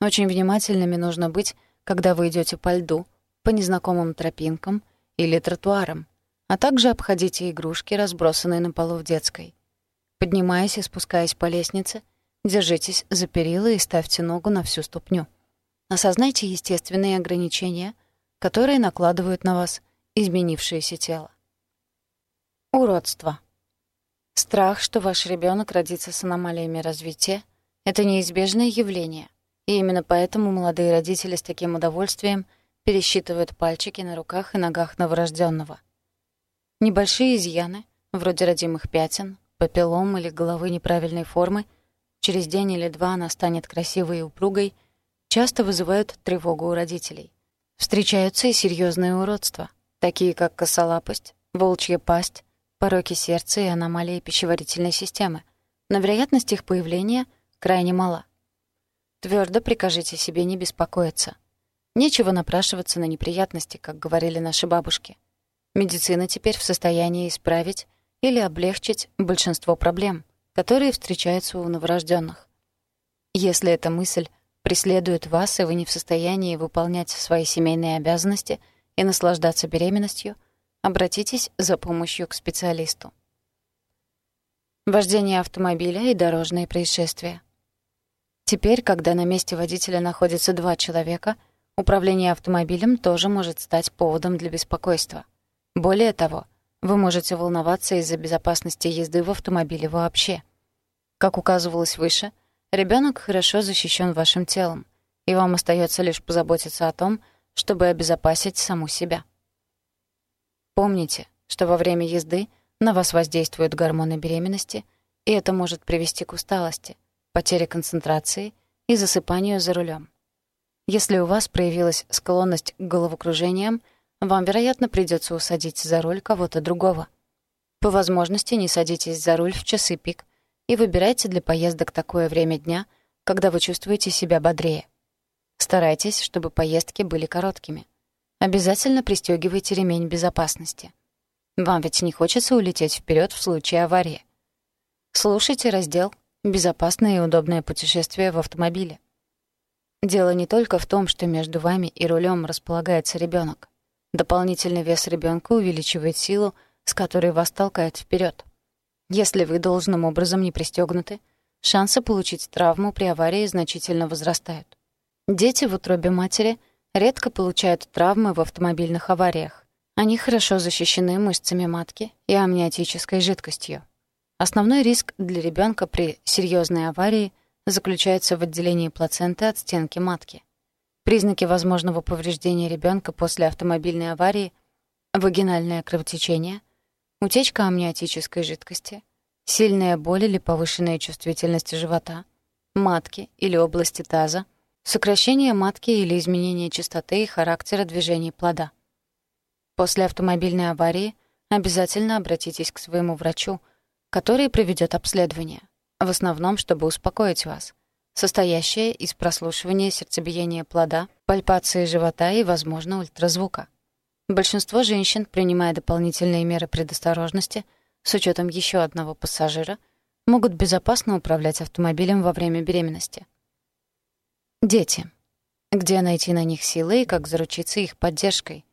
Очень внимательными нужно быть, когда вы идете по льду, по незнакомым тропинкам или тротуарам, а также обходите игрушки, разбросанные на полу в детской. Поднимаясь и спускаясь по лестнице, держитесь за перила и ставьте ногу на всю ступню. Осознайте естественные ограничения, которые накладывают на вас изменившееся тело. Уродство. Страх, что ваш ребенок родится с аномалиями развития, это неизбежное явление — и именно поэтому молодые родители с таким удовольствием пересчитывают пальчики на руках и ногах новорожденного. Небольшие изъяны, вроде родимых пятен, папиллом или головы неправильной формы, через день или два она станет красивой и упругой, часто вызывают тревогу у родителей. Встречаются и серьезные уродства, такие как косолапость, волчья пасть, пороки сердца и аномалии пищеварительной системы, но вероятность их появления крайне мала. Твердо прикажите себе не беспокоиться. Нечего напрашиваться на неприятности, как говорили наши бабушки. Медицина теперь в состоянии исправить или облегчить большинство проблем, которые встречаются у новорожденных. Если эта мысль преследует вас, и вы не в состоянии выполнять свои семейные обязанности и наслаждаться беременностью, обратитесь за помощью к специалисту. Вождение автомобиля и дорожные происшествия. Теперь, когда на месте водителя находится два человека, Управление автомобилем тоже может стать поводом для беспокойства. Более того, вы можете волноваться из-за безопасности езды в автомобиле вообще. Как указывалось выше, ребенок хорошо защищен вашим телом, и вам остается лишь позаботиться о том, чтобы обезопасить саму себя. Помните, что во время езды на вас воздействуют гормоны беременности, и это может привести к усталости, потере концентрации и засыпанию за рулем. Если у вас проявилась склонность к головокружениям, вам, вероятно, придется усадить за руль кого-то другого. По возможности не садитесь за руль в часы пик и выбирайте для поездок такое время дня, когда вы чувствуете себя бодрее. Старайтесь, чтобы поездки были короткими. Обязательно пристегивайте ремень безопасности. Вам ведь не хочется улететь вперед в случае аварии. Слушайте раздел «Безопасное и удобное путешествие в автомобиле». Дело не только в том, что между вами и рулем располагается ребенок. Дополнительный вес ребенка увеличивает силу, с которой вас толкает вперед. Если вы должным образом не пристегнуты, шансы получить травму при аварии значительно возрастают. Дети в утробе матери редко получают травмы в автомобильных авариях. Они хорошо защищены мышцами матки и амниотической жидкостью. Основной риск для ребенка при серьезной аварии заключается в отделении плаценты от стенки матки. Признаки возможного повреждения ребенка после автомобильной аварии — вагинальное кровотечение, утечка амниотической жидкости, сильная боль или повышенная чувствительность живота, матки или области таза, сокращение матки или изменение частоты и характера движений плода. После автомобильной аварии обязательно обратитесь к своему врачу, который проведет обследование, в основном, чтобы успокоить вас, состоящее из прослушивания сердцебиения плода, пальпации живота и, возможно, ультразвука. Большинство женщин, принимая дополнительные меры предосторожности, с учетом еще одного пассажира, могут безопасно управлять автомобилем во время беременности. Дети. Где найти на них силы и как заручиться их поддержкой?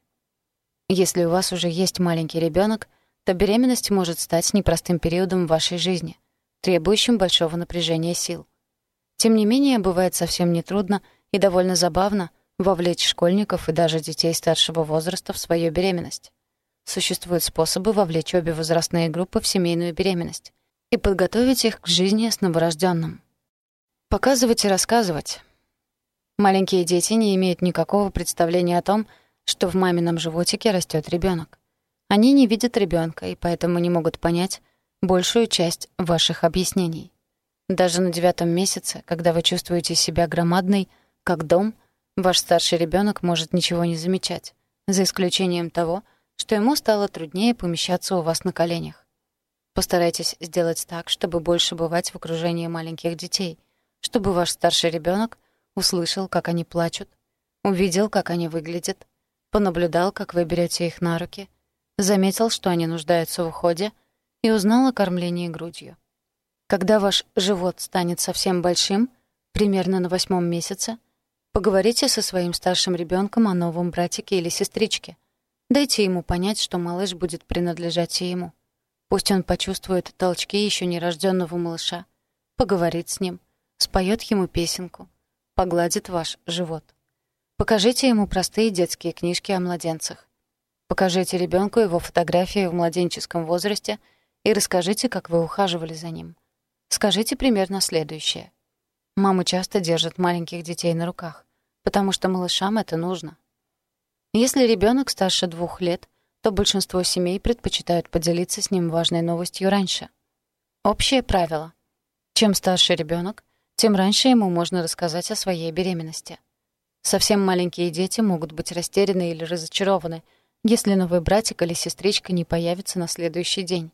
Если у вас уже есть маленький ребенок, то беременность может стать непростым периодом в вашей жизни, требующим большого напряжения сил. Тем не менее, бывает совсем нетрудно и довольно забавно вовлечь школьников и даже детей старшего возраста в свою беременность. Существуют способы вовлечь обе возрастные группы в семейную беременность и подготовить их к жизни с новорожденным. Показывать и рассказывать. Маленькие дети не имеют никакого представления о том, что в мамином животике растет ребенок. Они не видят ребенка и поэтому не могут понять большую часть ваших объяснений. Даже на девятом месяце, когда вы чувствуете себя громадной, как дом, ваш старший ребенок может ничего не замечать, за исключением того, что ему стало труднее помещаться у вас на коленях. Постарайтесь сделать так, чтобы больше бывать в окружении маленьких детей, чтобы ваш старший ребенок услышал, как они плачут, увидел, как они выглядят, понаблюдал, как вы берете их на руки, заметил, что они нуждаются в уходе, и узнал о кормлении грудью. Когда ваш живот станет совсем большим, примерно на восьмом месяце, поговорите со своим старшим ребенком о новом братике или сестричке. Дайте ему понять, что малыш будет принадлежать и ему. Пусть он почувствует толчки еще нерожденного малыша, поговорит с ним, споет ему песенку, погладит ваш живот. Покажите ему простые детские книжки о младенцах. Покажите ребенку его фотографии в младенческом возрасте и расскажите, как вы ухаживали за ним. Скажите примерно следующее. Мамы часто держат маленьких детей на руках, потому что малышам это нужно. Если ребенок старше двух лет, то большинство семей предпочитают поделиться с ним важной новостью раньше. Общее правило. Чем старше ребенок, тем раньше ему можно рассказать о своей беременности. Совсем маленькие дети могут быть растеряны или разочарованы, если новый братик или сестричка не появится на следующий день.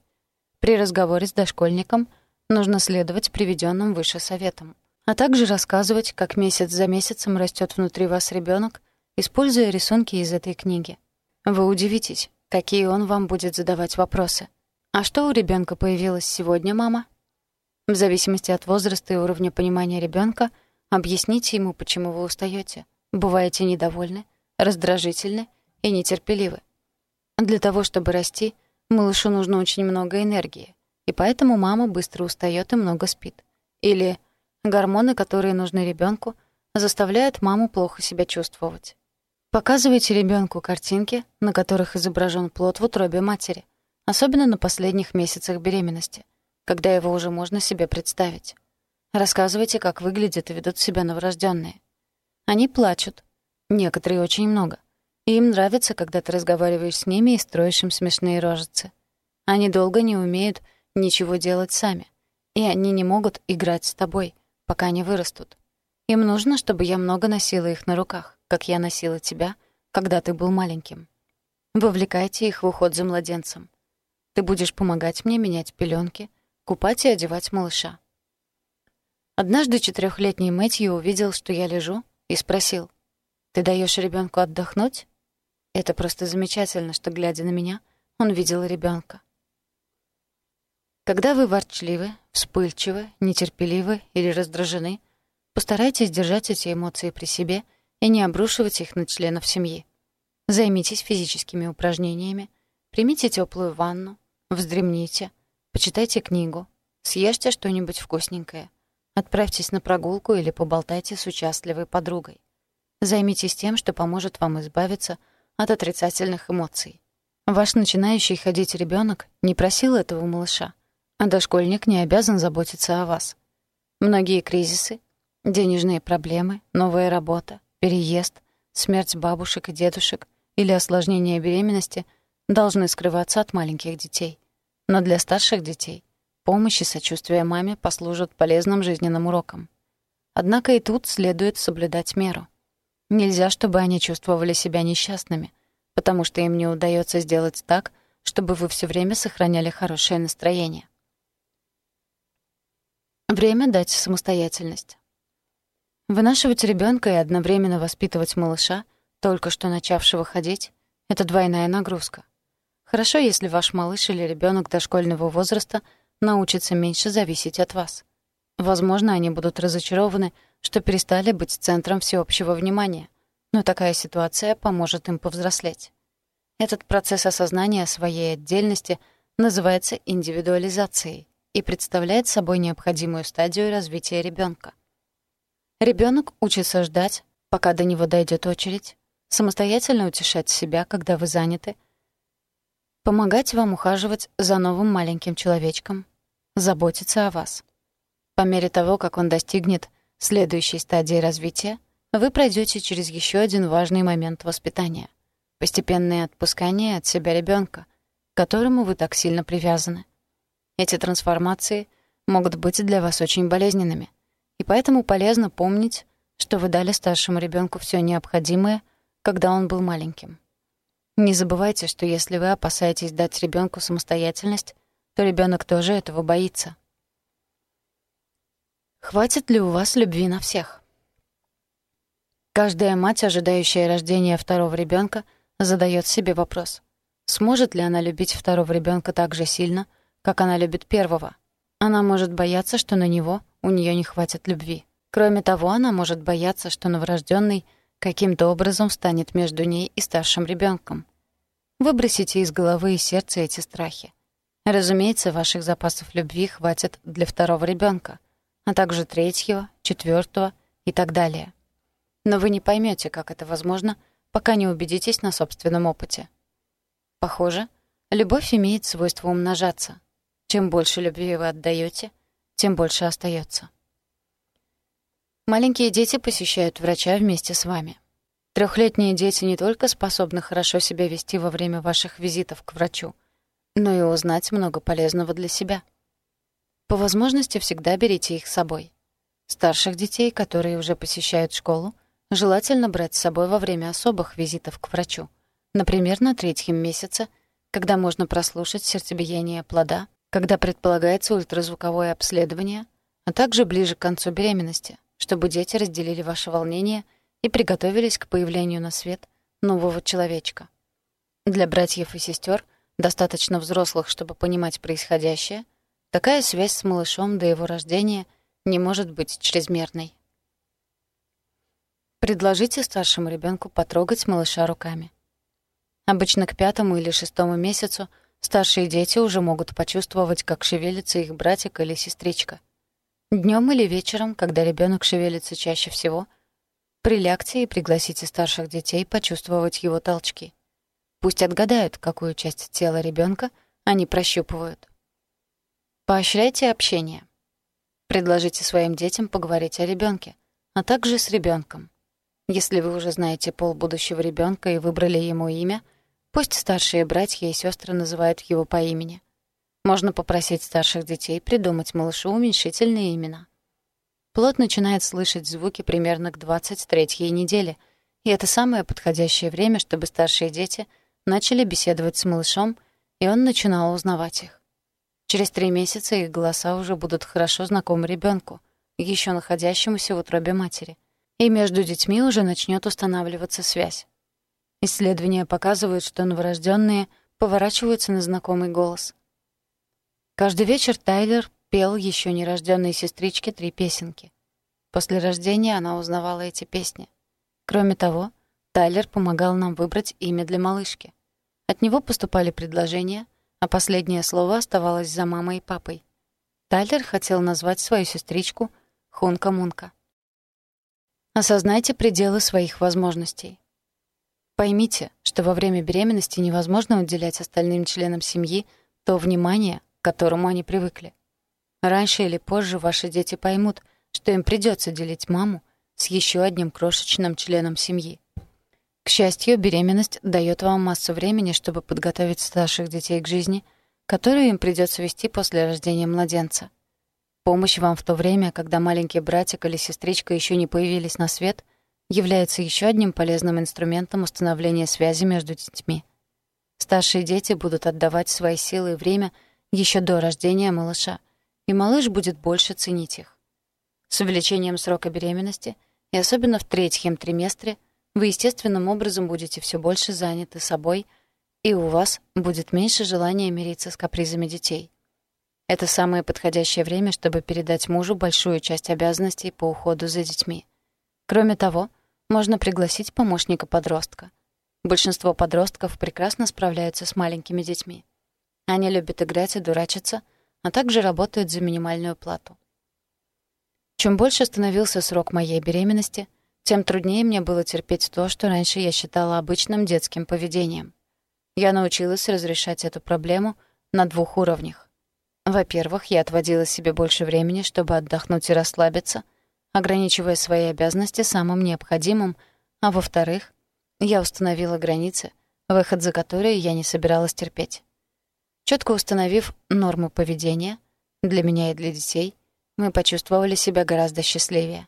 При разговоре с дошкольником – Нужно следовать приведенным выше советам, а также рассказывать, как месяц за месяцем растет внутри вас ребенок, используя рисунки из этой книги. Вы удивитесь, какие он вам будет задавать вопросы. «А что у ребенка появилось сегодня, мама?» В зависимости от возраста и уровня понимания ребенка, объясните ему, почему вы устаете, бываете недовольны, раздражительны и нетерпеливы. Для того, чтобы расти, малышу нужно очень много энергии и поэтому мама быстро устает и много спит. Или гормоны, которые нужны ребенку, заставляют маму плохо себя чувствовать. Показывайте ребенку картинки, на которых изображен плод в утробе матери, особенно на последних месяцах беременности, когда его уже можно себе представить. Рассказывайте, как выглядят и ведут себя новорожденные. Они плачут. Некоторые очень много. И им нравится, когда ты разговариваешь с ними и строишь им смешные рожицы. Они долго не умеют ничего делать сами. И они не могут играть с тобой, пока не вырастут. Им нужно, чтобы я много носила их на руках, как я носила тебя, когда ты был маленьким. Вовлекайте их в уход за младенцем. Ты будешь помогать мне менять пеленки, купать и одевать малыша. Однажды четырехлетний Мэтью увидел, что я лежу, и спросил, «Ты даешь ребенку отдохнуть?» Это просто замечательно, что, глядя на меня, он видел ребенка. Когда вы ворчливы, вспыльчивы, нетерпеливы или раздражены, постарайтесь держать эти эмоции при себе и не обрушивать их на членов семьи. Займитесь физическими упражнениями, примите теплую ванну, вздремните, почитайте книгу, съешьте что-нибудь вкусненькое — Отправьтесь на прогулку или поболтайте с участливой подругой. Займитесь тем, что поможет вам избавиться от отрицательных эмоций. Ваш начинающий ходить ребенок не просил этого малыша, а дошкольник не обязан заботиться о вас. Многие кризисы, денежные проблемы, новая работа, переезд, смерть бабушек и дедушек или осложнение беременности должны скрываться от маленьких детей. Но для старших детей Помощь и сочувствие маме послужат полезным жизненным уроком. Однако и тут следует соблюдать меру. Нельзя, чтобы они чувствовали себя несчастными, потому что им не удается сделать так, чтобы вы все время сохраняли хорошее настроение. Время дать самостоятельность. Вынашивать ребенка и одновременно воспитывать малыша, только что начавшего ходить, — это двойная нагрузка. Хорошо, если ваш малыш или ребенок дошкольного возраста — научатся меньше зависеть от вас. Возможно, они будут разочарованы, что перестали быть центром всеобщего внимания, но такая ситуация поможет им повзрослеть. Этот процесс осознания своей отдельности называется индивидуализацией и представляет собой необходимую стадию развития ребенка. Ребенок учится ждать, пока до него дойдет очередь, самостоятельно утешать себя, когда вы заняты, помогать вам ухаживать за новым маленьким человечком, заботиться о вас. По мере того, как он достигнет следующей стадии развития, вы пройдете через еще один важный момент воспитания — постепенное отпускание от себя ребенка, к которому вы так сильно привязаны. Эти трансформации могут быть для вас очень болезненными, и поэтому полезно помнить, что вы дали старшему ребенку все необходимое, когда он был маленьким. Не забывайте, что если вы опасаетесь дать ребенку самостоятельность, то ребенок тоже этого боится. Хватит ли у вас любви на всех? Каждая мать, ожидающая рождения второго ребенка, задает себе вопрос: сможет ли она любить второго ребенка так же сильно, как она любит первого? Она может бояться, что на него у нее не хватит любви. Кроме того, она может бояться, что новорожденный каким-то образом станет между ней и старшим ребенком. Выбросите из головы и сердца эти страхи. Разумеется, ваших запасов любви хватит для второго ребенка, а также третьего, четвертого и так далее. Но вы не поймете, как это возможно, пока не убедитесь на собственном опыте. Похоже, любовь имеет свойство умножаться. Чем больше любви вы отдаете, тем больше остается. Маленькие дети посещают врача вместе с вами. Трехлетние дети не только способны хорошо себя вести во время ваших визитов к врачу, но и узнать много полезного для себя. По возможности всегда берите их с собой. Старших детей, которые уже посещают школу, желательно брать с собой во время особых визитов к врачу, например, на третьем месяце, когда можно прослушать сердцебиение плода, когда предполагается ультразвуковое обследование, а также ближе к концу беременности, чтобы дети разделили ваше волнение и приготовились к появлению на свет нового человечка. Для братьев и сестер достаточно взрослых, чтобы понимать происходящее, такая связь с малышом до его рождения не может быть чрезмерной. Предложите старшему ребенку потрогать малыша руками. Обычно к пятому или шестому месяцу старшие дети уже могут почувствовать, как шевелится их братик или сестричка. Днем или вечером, когда ребенок шевелится чаще всего, Прилягте и пригласите старших детей почувствовать его толчки. Пусть отгадают, какую часть тела ребенка они прощупывают. Поощряйте общение. Предложите своим детям поговорить о ребенке, а также с ребенком. Если вы уже знаете пол будущего ребенка и выбрали ему имя, пусть старшие братья и сестры называют его по имени. Можно попросить старших детей придумать малышу уменьшительные имена. Плод начинает слышать звуки примерно к 23-й неделе, и это самое подходящее время, чтобы старшие дети начали беседовать с малышом, и он начинал узнавать их. Через три месяца их голоса уже будут хорошо знакомы ребенку, еще находящемуся в утробе матери, и между детьми уже начнет устанавливаться связь. Исследования показывают, что новорожденные поворачиваются на знакомый голос. Каждый вечер Тайлер пел еще нерожденной сестричке три песенки. После рождения она узнавала эти песни. Кроме того, Тайлер помогал нам выбрать имя для малышки. От него поступали предложения, а последнее слово оставалось за мамой и папой. Тайлер хотел назвать свою сестричку Хунка-Мунка. Осознайте пределы своих возможностей. Поймите, что во время беременности невозможно уделять остальным членам семьи то внимание, к которому они привыкли. Раньше или позже ваши дети поймут, что им придется делить маму с еще одним крошечным членом семьи. К счастью, беременность дает вам массу времени, чтобы подготовить старших детей к жизни, которую им придется вести после рождения младенца. Помощь вам в то время, когда маленький братик или сестричка еще не появились на свет, является еще одним полезным инструментом установления связи между детьми. Старшие дети будут отдавать свои силы и время еще до рождения малыша — и малыш будет больше ценить их. С увеличением срока беременности, и особенно в третьем триместре, вы естественным образом будете все больше заняты собой, и у вас будет меньше желания мириться с капризами детей. Это самое подходящее время, чтобы передать мужу большую часть обязанностей по уходу за детьми. Кроме того, можно пригласить помощника-подростка. Большинство подростков прекрасно справляются с маленькими детьми. Они любят играть и дурачиться — а также работают за минимальную плату. Чем больше становился срок моей беременности, тем труднее мне было терпеть то, что раньше я считала обычным детским поведением. Я научилась разрешать эту проблему на двух уровнях. Во-первых, я отводила себе больше времени, чтобы отдохнуть и расслабиться, ограничивая свои обязанности самым необходимым, а во-вторых, я установила границы, выход за которые я не собиралась терпеть. Четко установив норму поведения для меня и для детей, мы почувствовали себя гораздо счастливее.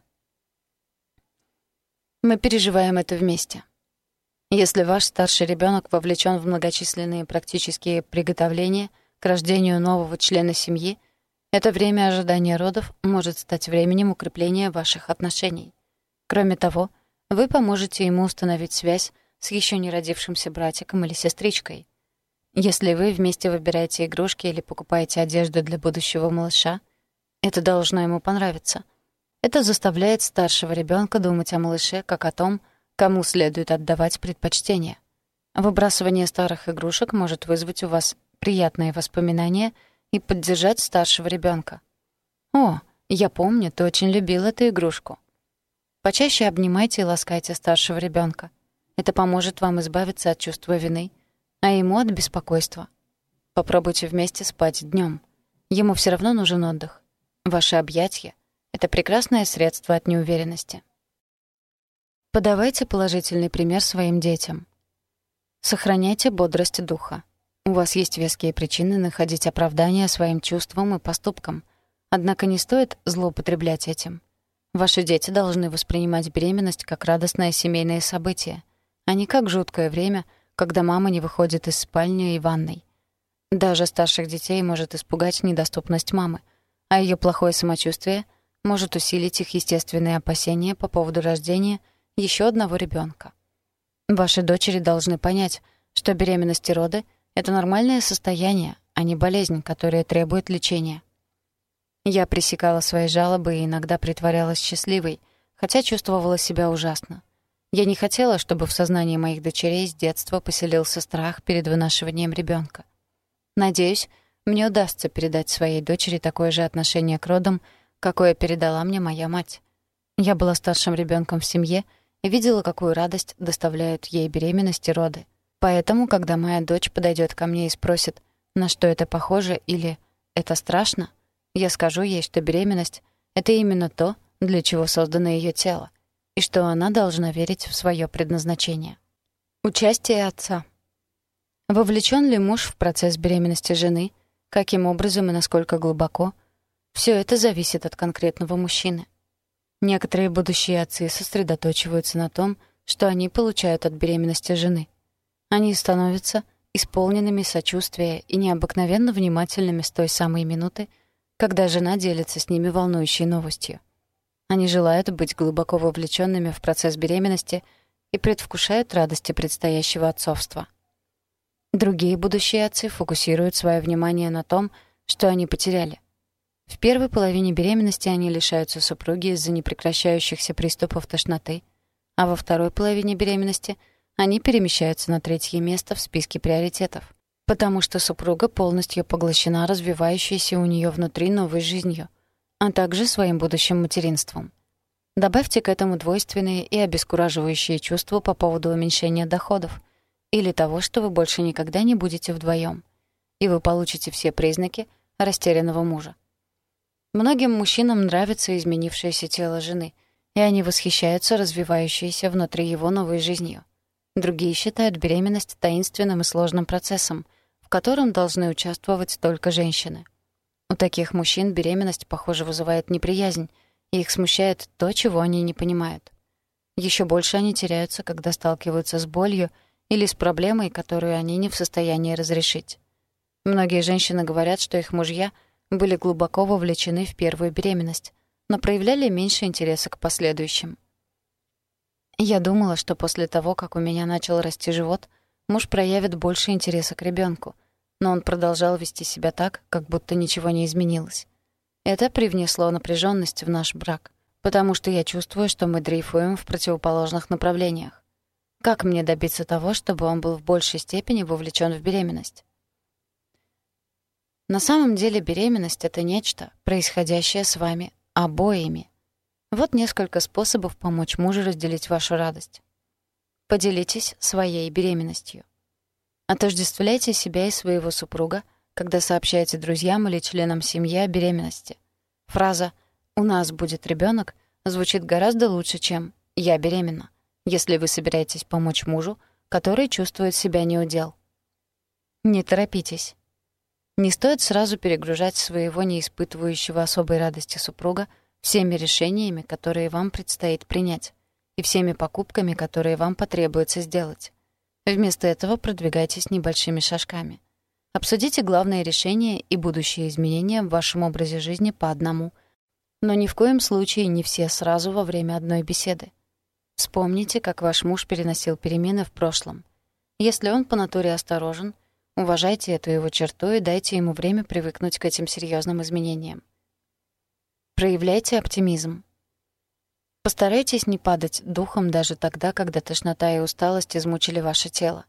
Мы переживаем это вместе. Если ваш старший ребенок вовлечен в многочисленные практические приготовления к рождению нового члена семьи, это время ожидания родов может стать временем укрепления ваших отношений. Кроме того, вы поможете ему установить связь с еще не родившимся братиком или сестричкой — если вы вместе выбираете игрушки или покупаете одежду для будущего малыша, это должно ему понравиться. Это заставляет старшего ребенка думать о малыше как о том, кому следует отдавать предпочтение. Выбрасывание старых игрушек может вызвать у вас приятные воспоминания и поддержать старшего ребенка. «О, я помню, ты очень любил эту игрушку». Почаще обнимайте и ласкайте старшего ребенка. Это поможет вам избавиться от чувства вины — а ему от беспокойства. Попробуйте вместе спать днем. Ему все равно нужен отдых. Ваши объятия — это прекрасное средство от неуверенности. Подавайте положительный пример своим детям. Сохраняйте бодрость духа. У вас есть веские причины находить оправдания своим чувствам и поступкам, однако не стоит злоупотреблять этим. Ваши дети должны воспринимать беременность как радостное семейное событие, а не как жуткое время — когда мама не выходит из спальни и ванной. Даже старших детей может испугать недоступность мамы, а ее плохое самочувствие может усилить их естественные опасения по поводу рождения еще одного ребенка. Ваши дочери должны понять, что беременность и роды — это нормальное состояние, а не болезнь, которая требует лечения. Я пресекала свои жалобы и иногда притворялась счастливой, хотя чувствовала себя ужасно. Я не хотела, чтобы в сознании моих дочерей с детства поселился страх перед вынашиванием ребенка. Надеюсь, мне удастся передать своей дочери такое же отношение к родам, какое передала мне моя мать. Я была старшим ребенком в семье и видела, какую радость доставляют ей беременность и роды. Поэтому, когда моя дочь подойдет ко мне и спросит, на что это похоже или «это страшно», я скажу ей, что беременность — это именно то, для чего создано ее тело, и что она должна верить в свое предназначение. Участие отца. Вовлечен ли муж в процесс беременности жены, каким образом и насколько глубоко, все это зависит от конкретного мужчины. Некоторые будущие отцы сосредоточиваются на том, что они получают от беременности жены. Они становятся исполненными сочувствия и необыкновенно внимательными с той самой минуты, когда жена делится с ними волнующей новостью. Они желают быть глубоко вовлеченными в процесс беременности и предвкушают радости предстоящего отцовства. Другие будущие отцы фокусируют свое внимание на том, что они потеряли. В первой половине беременности они лишаются супруги из-за непрекращающихся приступов тошноты, а во второй половине беременности они перемещаются на третье место в списке приоритетов, потому что супруга полностью поглощена развивающейся у нее внутри новой жизнью, а также своим будущим материнством. Добавьте к этому двойственные и обескураживающие чувства по поводу уменьшения доходов или того, что вы больше никогда не будете вдвоем, и вы получите все признаки растерянного мужа. Многим мужчинам нравится изменившееся тело жены, и они восхищаются развивающейся внутри его новой жизнью. Другие считают беременность таинственным и сложным процессом, в котором должны участвовать только женщины. У таких мужчин беременность, похоже, вызывает неприязнь, и их смущает то, чего они не понимают. Еще больше они теряются, когда сталкиваются с болью или с проблемой, которую они не в состоянии разрешить. Многие женщины говорят, что их мужья — были глубоко вовлечены в первую беременность, но проявляли меньше интереса к последующим. Я думала, что после того, как у меня начал расти живот, муж проявит больше интереса к ребенку, но он продолжал вести себя так, как будто ничего не изменилось. Это привнесло напряженность в наш брак, потому что я чувствую, что мы дрейфуем в противоположных направлениях. Как мне добиться того, чтобы он был в большей степени вовлечен в беременность? На самом деле беременность — это нечто, происходящее с вами обоими. Вот несколько способов помочь мужу разделить вашу радость. Поделитесь своей беременностью. Отождествляйте себя и своего супруга, когда сообщаете друзьям или членам семьи о беременности. Фраза «У нас будет ребенок» звучит гораздо лучше, чем «Я беременна», если вы собираетесь помочь мужу, который чувствует себя неудел. Не торопитесь. Не стоит сразу перегружать своего не испытывающего особой радости супруга всеми решениями, которые вам предстоит принять, и всеми покупками, которые вам потребуется сделать. Вместо этого продвигайтесь небольшими шажками. Обсудите главные решения и будущие изменения в вашем образе жизни по одному, но ни в коем случае не все сразу во время одной беседы. Вспомните, как ваш муж переносил перемены в прошлом. Если он по натуре осторожен — Уважайте эту его черту и дайте ему время привыкнуть к этим серьезным изменениям. Проявляйте оптимизм. Постарайтесь не падать духом даже тогда, когда тошнота и усталость измучили ваше тело.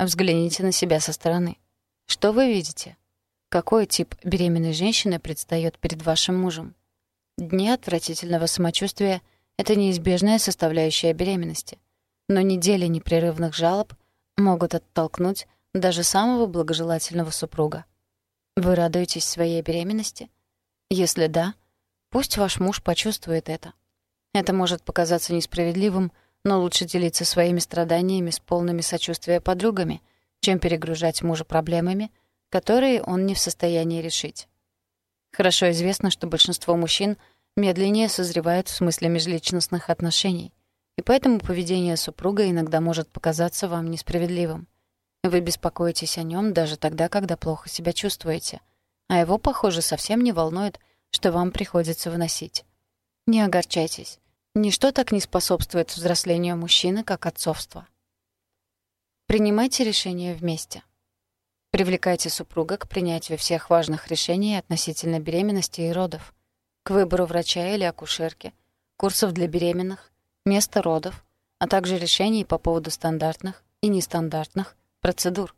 Взгляните на себя со стороны. Что вы видите? Какой тип беременной женщины предстает перед вашим мужем? Дни отвратительного самочувствия — это неизбежная составляющая беременности. Но недели непрерывных жалоб могут оттолкнуть даже самого благожелательного супруга. Вы радуетесь своей беременности? Если да, пусть ваш муж почувствует это. Это может показаться несправедливым, но лучше делиться своими страданиями с полными сочувствия подругами, чем перегружать мужа проблемами, которые он не в состоянии решить. Хорошо известно, что большинство мужчин медленнее созревают в смысле межличностных отношений, и поэтому поведение супруга иногда может показаться вам несправедливым. Вы беспокоитесь о нем даже тогда, когда плохо себя чувствуете. А его, похоже, совсем не волнует, что вам приходится выносить. Не огорчайтесь. Ничто так не способствует взрослению мужчины, как отцовство. Принимайте решения вместе. Привлекайте супруга к принятию всех важных решений относительно беременности и родов, к выбору врача или акушерки, курсов для беременных, места родов, а также решений по поводу стандартных и нестандартных процедур.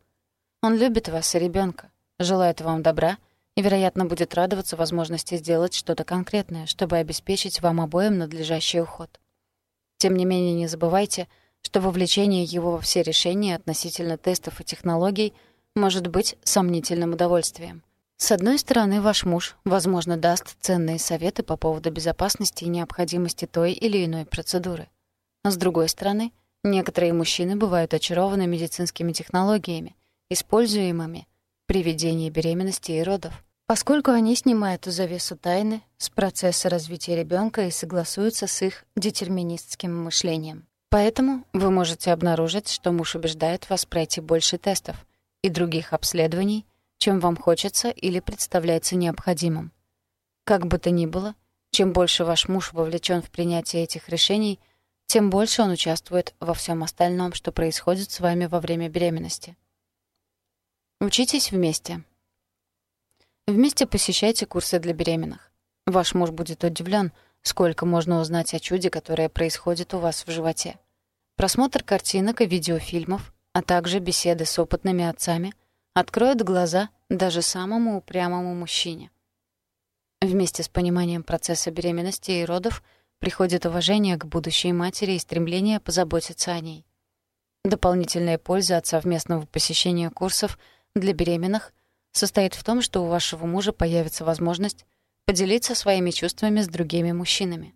Он любит вас и ребенка, желает вам добра и, вероятно, будет радоваться возможности сделать что-то конкретное, чтобы обеспечить вам обоим надлежащий уход. Тем не менее, не забывайте, что вовлечение его во все решения относительно тестов и технологий может быть сомнительным удовольствием. С одной стороны, ваш муж, возможно, даст ценные советы по поводу безопасности и необходимости той или иной процедуры. А с другой стороны, некоторые мужчины бывают очарованы медицинскими технологиями, используемыми при ведении беременности и родов, поскольку они снимают завесу тайны с процесса развития ребенка и согласуются с их детерминистским мышлением. Поэтому вы можете обнаружить, что муж убеждает вас пройти больше тестов и других обследований, чем вам хочется или представляется необходимым. Как бы то ни было, чем больше ваш муж вовлечен в принятие этих решений, тем больше он участвует во всем остальном, что происходит с вами во время беременности. Учитесь вместе. Вместе посещайте курсы для беременных. Ваш муж будет удивлен, сколько можно узнать о чуде, которое происходит у вас в животе. Просмотр картинок и видеофильмов, а также беседы с опытными отцами откроют глаза даже самому упрямому мужчине. Вместе с пониманием процесса беременности и родов приходит уважение к будущей матери и стремление позаботиться о ней. Дополнительная польза от совместного посещения курсов для беременных состоит в том, что у вашего мужа появится возможность поделиться своими чувствами с другими мужчинами.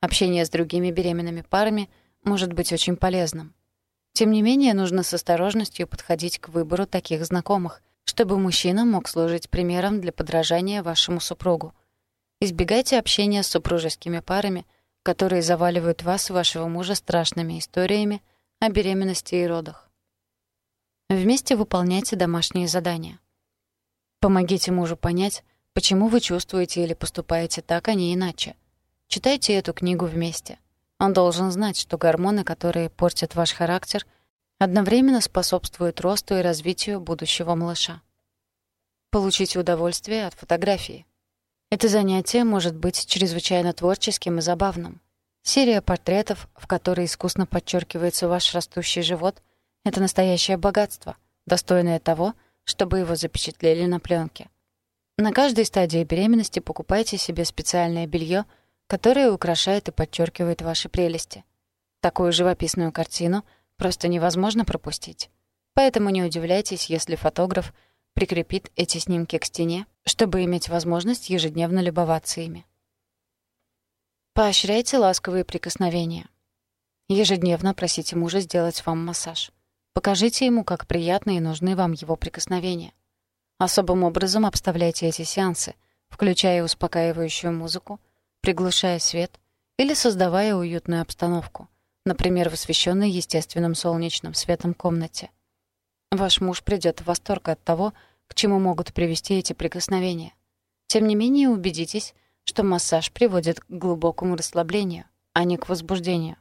Общение с другими беременными парами может быть очень полезным. Тем не менее, нужно с осторожностью подходить к выбору таких знакомых, чтобы мужчина мог служить примером для подражания вашему супругу. Избегайте общения с супружескими парами, которые заваливают вас и вашего мужа страшными историями о беременности и родах. Вместе выполняйте домашние задания. Помогите мужу понять, почему вы чувствуете или поступаете так, а не иначе. Читайте эту книгу вместе. Он должен знать, что гормоны, которые портят ваш характер, одновременно способствуют росту и развитию будущего малыша. Получите удовольствие от фотографии. Это занятие может быть чрезвычайно творческим и забавным. Серия портретов, в которой искусно подчеркивается ваш растущий живот, это настоящее богатство, достойное того, чтобы его запечатлели на пленке. На каждой стадии беременности покупайте себе специальное белье, которое украшает и подчеркивает ваши прелести. Такую живописную картину просто невозможно пропустить. Поэтому не удивляйтесь, если фотограф прикрепит эти снимки к стене, чтобы иметь возможность ежедневно любоваться ими. Поощряйте ласковые прикосновения. Ежедневно просите мужа сделать вам массаж. Покажите ему, как приятны и нужны вам его прикосновения. Особым образом обставляйте эти сеансы, включая успокаивающую музыку, приглушая свет или создавая уютную обстановку, например, в освещенной естественным солнечным светом комнате. Ваш муж придёт в восторг от того, к чему могут привести эти прикосновения. Тем не менее, убедитесь, что массаж приводит к глубокому расслаблению, а не к возбуждению.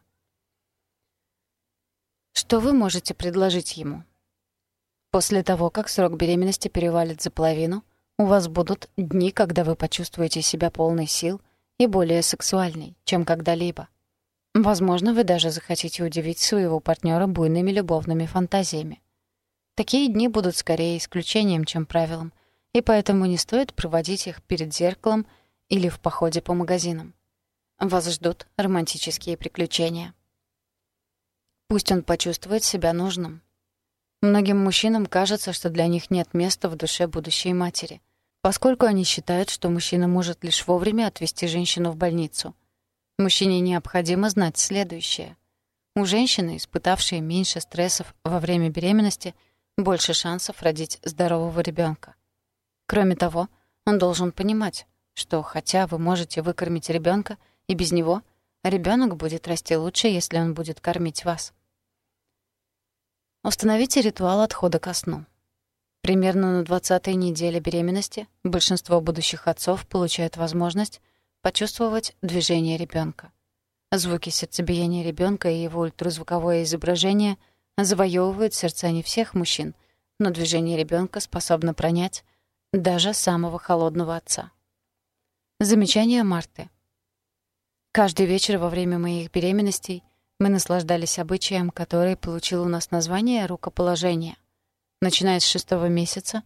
Что вы можете предложить ему? После того, как срок беременности перевалит за половину, у вас будут дни, когда вы почувствуете себя полной сил и более сексуальной, чем когда-либо. Возможно, вы даже захотите удивить своего партнера буйными любовными фантазиями. Такие дни будут скорее исключением, чем правилом, и поэтому не стоит проводить их перед зеркалом или в походе по магазинам. Вас ждут романтические приключения. Пусть он почувствует себя нужным. Многим мужчинам кажется, что для них нет места в душе будущей матери, поскольку они считают, что мужчина может лишь вовремя отвезти женщину в больницу. Мужчине необходимо знать следующее. У женщины, испытавшей меньше стрессов во время беременности, больше шансов родить здорового ребенка. Кроме того, он должен понимать, что хотя вы можете выкормить ребенка и без него, ребенок будет расти лучше, если он будет кормить вас. Установите ритуал отхода ко сну. Примерно на 20-й неделе беременности большинство будущих отцов получают возможность почувствовать движение ребенка. Звуки сердцебиения ребенка и его ультразвуковое изображение завоевывают сердца не всех мужчин, но движение ребенка способно пронять даже самого холодного отца. Замечание Марты. Каждый вечер во время моих беременностей мы наслаждались обычаем, который получил у нас название рукоположение. Начиная с шестого месяца,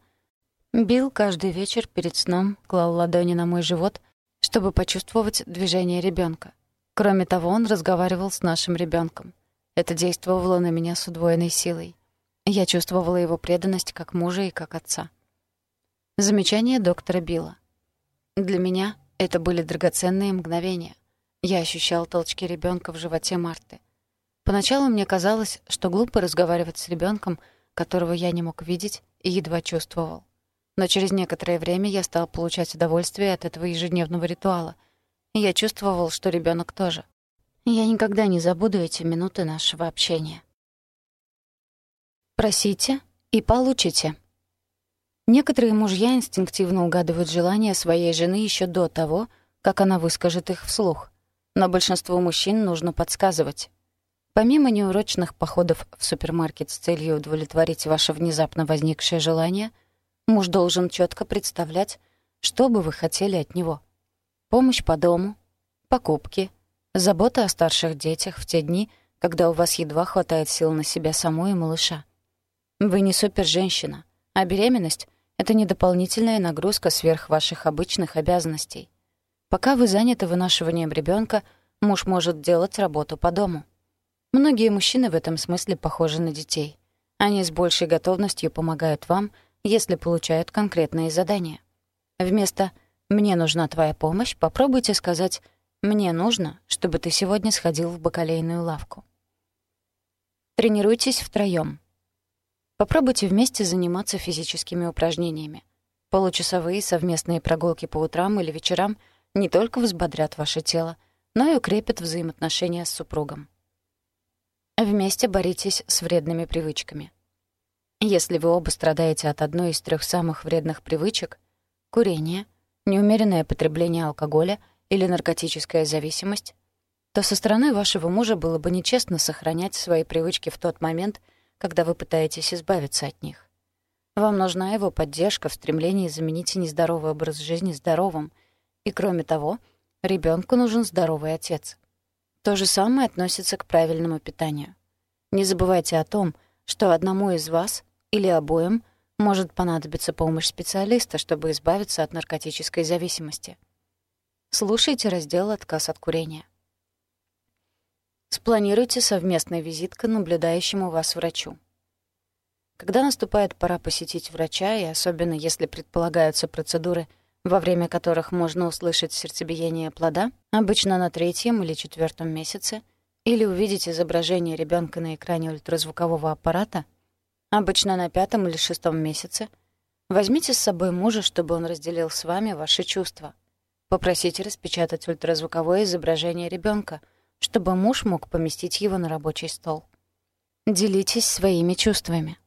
Билл каждый вечер перед сном клал ладони на мой живот, чтобы почувствовать движение ребенка. Кроме того, он разговаривал с нашим ребенком. Это действовало на меня с удвоенной силой. Я чувствовала его преданность как мужа и как отца. Замечание доктора Билла. Для меня это были драгоценные мгновения. Я ощущал толчки ребенка в животе Марты. Поначалу мне казалось, что глупо разговаривать с ребенком, которого я не мог видеть и едва чувствовал. Но через некоторое время я стал получать удовольствие от этого ежедневного ритуала. И я чувствовал, что ребенок тоже. Я никогда не забуду эти минуты нашего общения. Просите и получите. Некоторые мужья инстинктивно угадывают желания своей жены еще до того, как она выскажет их вслух. Но большинству мужчин нужно подсказывать. Помимо неурочных походов в супермаркет с целью удовлетворить ваше внезапно возникшее желание — Муж должен четко представлять, что бы вы хотели от него. Помощь по дому, покупки, забота о старших детях в те дни, когда у вас едва хватает сил на себя саму и малыша. Вы не супер-женщина, а беременность — это не дополнительная нагрузка сверх ваших обычных обязанностей. Пока вы заняты вынашиванием ребенка, муж может делать работу по дому. Многие мужчины в этом смысле похожи на детей. Они с большей готовностью помогают вам — если получают конкретные задания. Вместо «мне нужна твоя помощь» попробуйте сказать «мне нужно, чтобы ты сегодня сходил в бакалейную лавку». Тренируйтесь втроём. Попробуйте вместе заниматься физическими упражнениями. Получасовые совместные прогулки по утрам или вечерам не только взбодрят ваше тело, но и укрепят взаимоотношения с супругом. Вместе боритесь с вредными привычками. Если вы оба страдаете от одной из трех самых вредных привычек — курение, неумеренное потребление алкоголя или наркотическая зависимость, то со стороны вашего мужа было бы нечестно сохранять свои привычки в тот момент, когда вы пытаетесь избавиться от них. Вам нужна его поддержка в стремлении заменить нездоровый образ жизни здоровым, и, кроме того, ребенку нужен здоровый отец. То же самое относится к правильному питанию. Не забывайте о том, что одному из вас или обоим может понадобиться помощь специалиста, чтобы избавиться от наркотической зависимости. Слушайте раздел «Отказ от курения». Спланируйте совместный визит к наблюдающему вас врачу. Когда наступает пора посетить врача, и особенно если предполагаются процедуры, во время которых можно услышать сердцебиение плода, обычно на третьем или четвертом месяце, или увидеть изображение ребенка на экране ультразвукового аппарата, обычно на пятом или шестом месяце, возьмите с собой мужа, чтобы он разделил с вами ваши чувства. Попросите распечатать ультразвуковое изображение ребенка, чтобы муж мог поместить его на рабочий стол. Делитесь своими чувствами.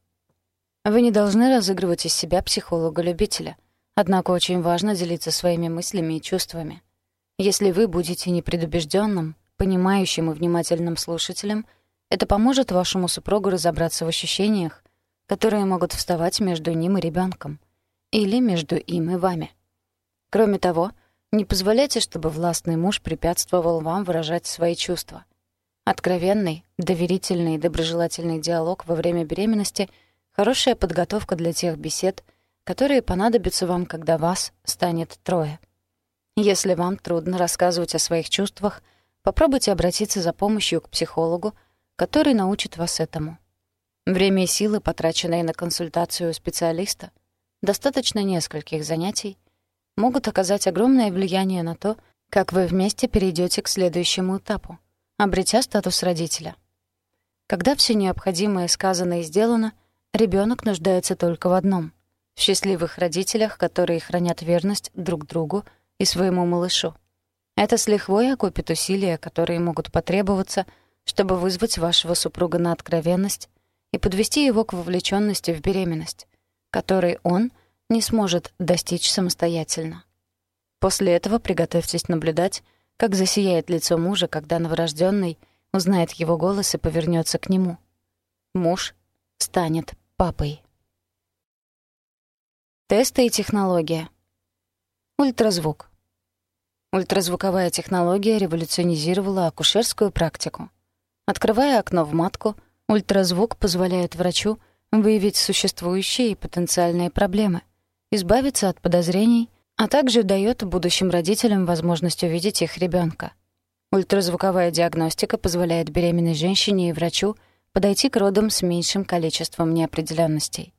Вы не должны разыгрывать из себя психолога-любителя, однако очень важно делиться своими мыслями и чувствами. Если вы будете непредубежденным, понимающим и внимательным слушателем, это поможет вашему супругу разобраться в ощущениях, которые могут вставать между ним и ребенком или между им и вами. Кроме того, не позволяйте, чтобы властный муж препятствовал вам выражать свои чувства. Откровенный, доверительный и доброжелательный диалог во время беременности — хорошая подготовка для тех бесед, которые понадобятся вам, когда вас станет трое. Если вам трудно рассказывать о своих чувствах, попробуйте обратиться за помощью к психологу, который научит вас этому. Время и силы, потраченные на консультацию специалиста, достаточно нескольких занятий, могут оказать огромное влияние на то, как вы вместе перейдете к следующему этапу, обретя статус родителя. Когда все необходимое сказано и сделано, ребенок нуждается только в одном — в счастливых родителях, которые хранят верность друг другу и своему малышу. Это с лихвой окупит усилия, которые могут потребоваться, чтобы вызвать вашего супруга на откровенность и подвести его к вовлеченности в беременность, которой он не сможет достичь самостоятельно. После этого приготовьтесь наблюдать, как засияет лицо мужа, когда новорожденный узнает его голос и повернется к нему. Муж станет папой. Тесты и технология. Ультразвук. Ультразвуковая технология революционизировала акушерскую практику. Открывая окно в матку, Ультразвук позволяет врачу выявить существующие и потенциальные проблемы, избавиться от подозрений, а также дает будущим родителям возможность увидеть их ребенка. Ультразвуковая диагностика позволяет беременной женщине и врачу подойти к родам с меньшим количеством неопределенностей.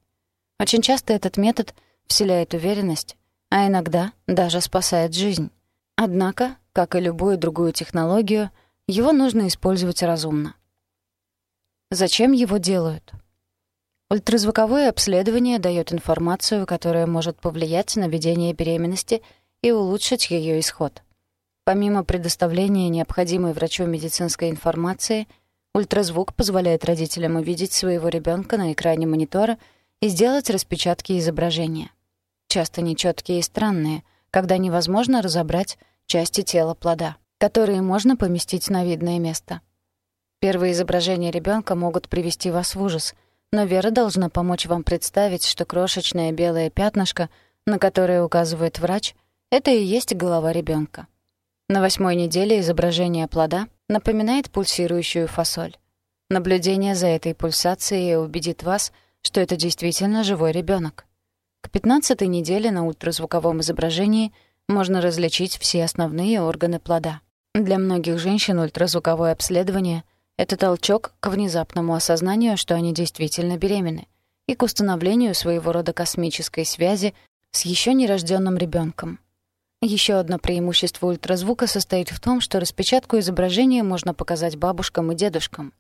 Очень часто этот метод вселяет уверенность, а иногда даже спасает жизнь. Однако, как и любую другую технологию, его нужно использовать разумно. Зачем его делают? Ультразвуковое обследование дает информацию, которая может повлиять на ведение беременности и улучшить ее исход. Помимо предоставления необходимой врачу медицинской информации, ультразвук позволяет родителям увидеть своего ребенка на экране монитора и сделать распечатки изображения. Часто нечеткие и странные, когда невозможно разобрать части тела плода, которые можно поместить на видное место. Первые изображения ребенка могут привести вас в ужас, но Вера должна помочь вам представить, что крошечное белое пятнышко, на которое указывает врач, это и есть голова ребенка. На восьмой неделе изображение плода напоминает пульсирующую фасоль. Наблюдение за этой пульсацией убедит вас, что это действительно живой ребенок. К пятнадцатой неделе на ультразвуковом изображении можно различить все основные органы плода. Для многих женщин ультразвуковое обследование — это толчок к внезапному осознанию, что они действительно беременны, и к установлению своего рода космической связи с еще нерожденным ребенком. Еще одно преимущество ультразвука состоит в том, что распечатку изображения можно показать бабушкам и дедушкам.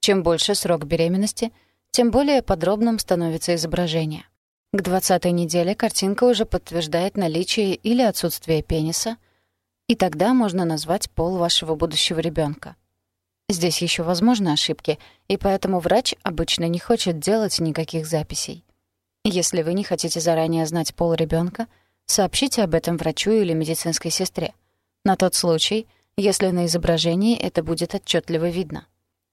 Чем больше срок беременности, тем более подробным становится изображение. К 20-й неделе картинка уже подтверждает наличие или отсутствие пениса, и тогда можно назвать пол вашего будущего ребенка. Здесь еще возможны ошибки, и поэтому врач обычно не хочет делать никаких записей. Если вы не хотите заранее знать пол ребенка, Сообщите об этом врачу или медицинской сестре. На тот случай, если на изображении это будет отчетливо видно.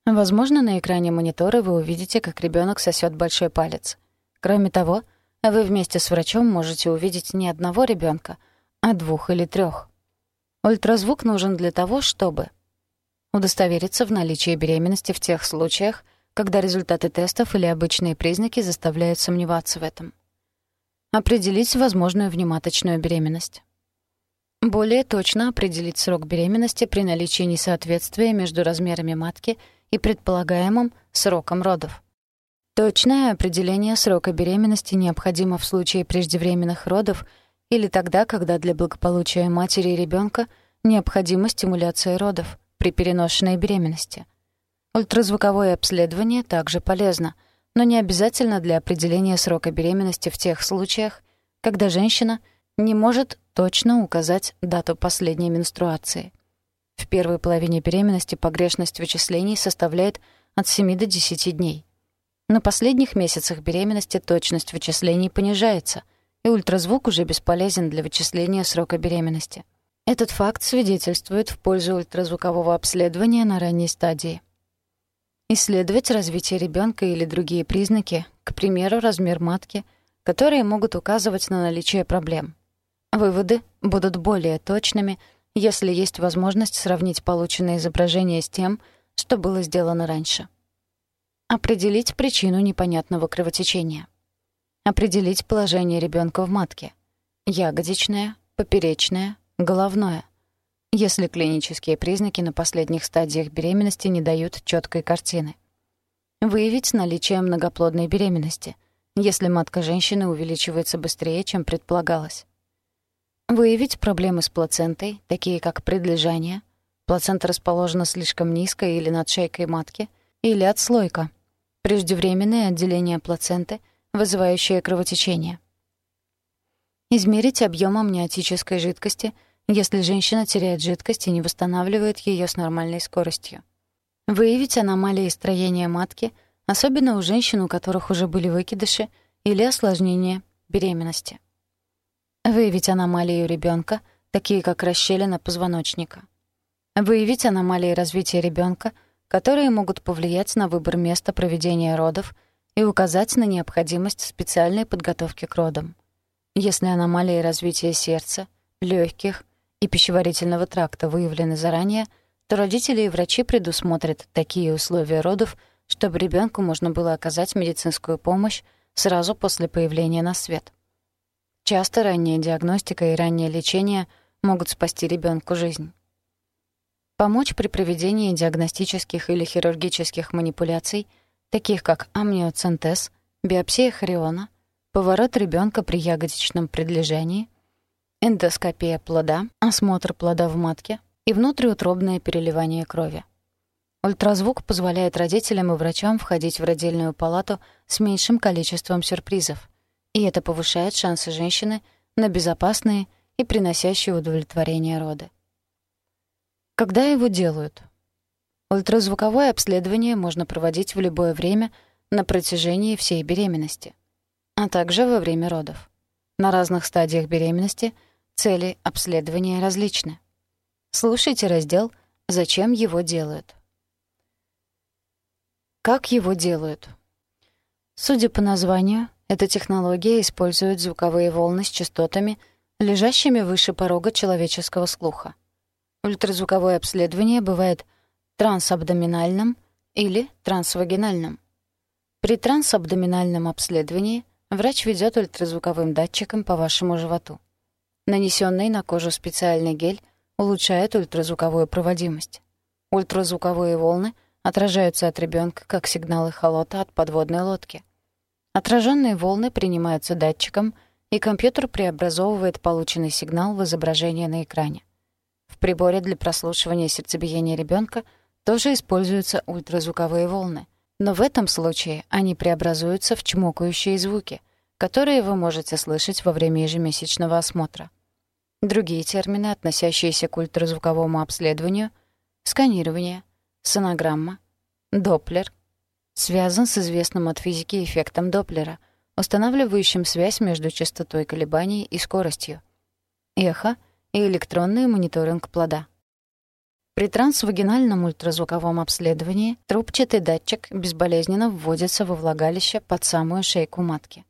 Возможно, на экране монитора вы увидите, как ребенок сосет большой палец. Кроме того, вы вместе с врачом можете увидеть не одного ребенка, а двух или трех. Ультразвук нужен для того, чтобы удостовериться в наличии беременности в тех случаях, когда результаты тестов или обычные признаки заставляют сомневаться в этом определить возможную внематочную беременность. Более точно определить срок беременности при наличии несоответствия между размерами матки и предполагаемым сроком родов. Точное определение срока беременности необходимо в случае преждевременных родов или тогда, когда для благополучия матери и ребенка необходима стимуляция родов при переношенной беременности. Ультразвуковое обследование также полезно — но не обязательно для определения срока беременности в тех случаях, когда женщина не может точно указать дату последней менструации. В первой половине беременности погрешность вычислений составляет от 7 до 10 дней. На последних месяцах беременности точность вычислений понижается, и ультразвук уже бесполезен для вычисления срока беременности. Этот факт свидетельствует в пользу ультразвукового обследования на ранней стадии. Исследовать развитие ребенка или другие признаки, к примеру, размер матки, которые могут указывать на наличие проблем. Выводы будут более точными, если есть возможность сравнить полученное изображение с тем, что было сделано раньше. Определить причину непонятного кровотечения. Определить положение ребенка в матке. Ягодичное, поперечное, головное — если клинические признаки на последних стадиях беременности не дают четкой картины. Выявить наличие многоплодной беременности, если матка женщины увеличивается быстрее, чем предполагалось. Выявить проблемы с плацентой, такие как предлежание, плацента расположена слишком низко или над шейкой матки, или отслойка, преждевременное отделение плаценты, вызывающее кровотечение. Измерить объем амниотической жидкости — если женщина теряет жидкость и не восстанавливает ее с нормальной скоростью. Выявить аномалии строения матки, особенно у женщин, у которых уже были выкидыши или осложнения беременности. Выявить аномалии у ребенка, такие как расщелина позвоночника. Выявить аномалии развития ребенка, которые могут повлиять на выбор места проведения родов и указать на необходимость специальной подготовки к родам. Если аномалии развития сердца, легких и пищеварительного тракта выявлены заранее, то родители и врачи предусмотрят такие условия родов, чтобы ребенку можно было оказать медицинскую помощь сразу после появления на свет. Часто ранняя диагностика и раннее лечение могут спасти ребенку жизнь. Помочь при проведении диагностических или хирургических манипуляций, таких как амниоцентез, биопсия хориона, поворот ребенка при ягодичном предлежании, эндоскопия плода, осмотр плода в матке и внутриутробное переливание крови. Ультразвук позволяет родителям и врачам входить в родильную палату с меньшим количеством сюрпризов, и это повышает шансы женщины на безопасные и приносящие удовлетворение роды. Когда его делают? Ультразвуковое обследование можно проводить в любое время на протяжении всей беременности, а также во время родов. На разных стадиях беременности цели обследования различны. Слушайте раздел «Зачем его делают?». Как его делают? Судя по названию, эта технология использует звуковые волны с частотами, лежащими выше порога человеческого слуха. Ультразвуковое обследование бывает трансабдоминальным или трансвагинальным. При трансабдоминальном обследовании врач ведет ультразвуковым датчиком по вашему животу. Нанесенный на кожу специальный гель улучшает ультразвуковую проводимость. Ультразвуковые волны — отражаются от ребенка как сигналы холота от подводной лодки. Отраженные волны принимаются датчиком, и компьютер преобразовывает полученный сигнал в изображение на экране. В приборе для прослушивания сердцебиения ребенка тоже используются ультразвуковые волны, но в этом случае они преобразуются в чмокающие звуки, которые вы можете слышать во время ежемесячного осмотра. Другие термины, относящиеся к ультразвуковому обследованию — сканирование — сонограмма, Доплер, связан с известным от физики эффектом Доплера, устанавливающим связь между частотой колебаний и скоростью, эхо и электронный мониторинг плода. При трансвагинальном ультразвуковом обследовании трубчатый датчик безболезненно вводится во влагалище под самую шейку матки.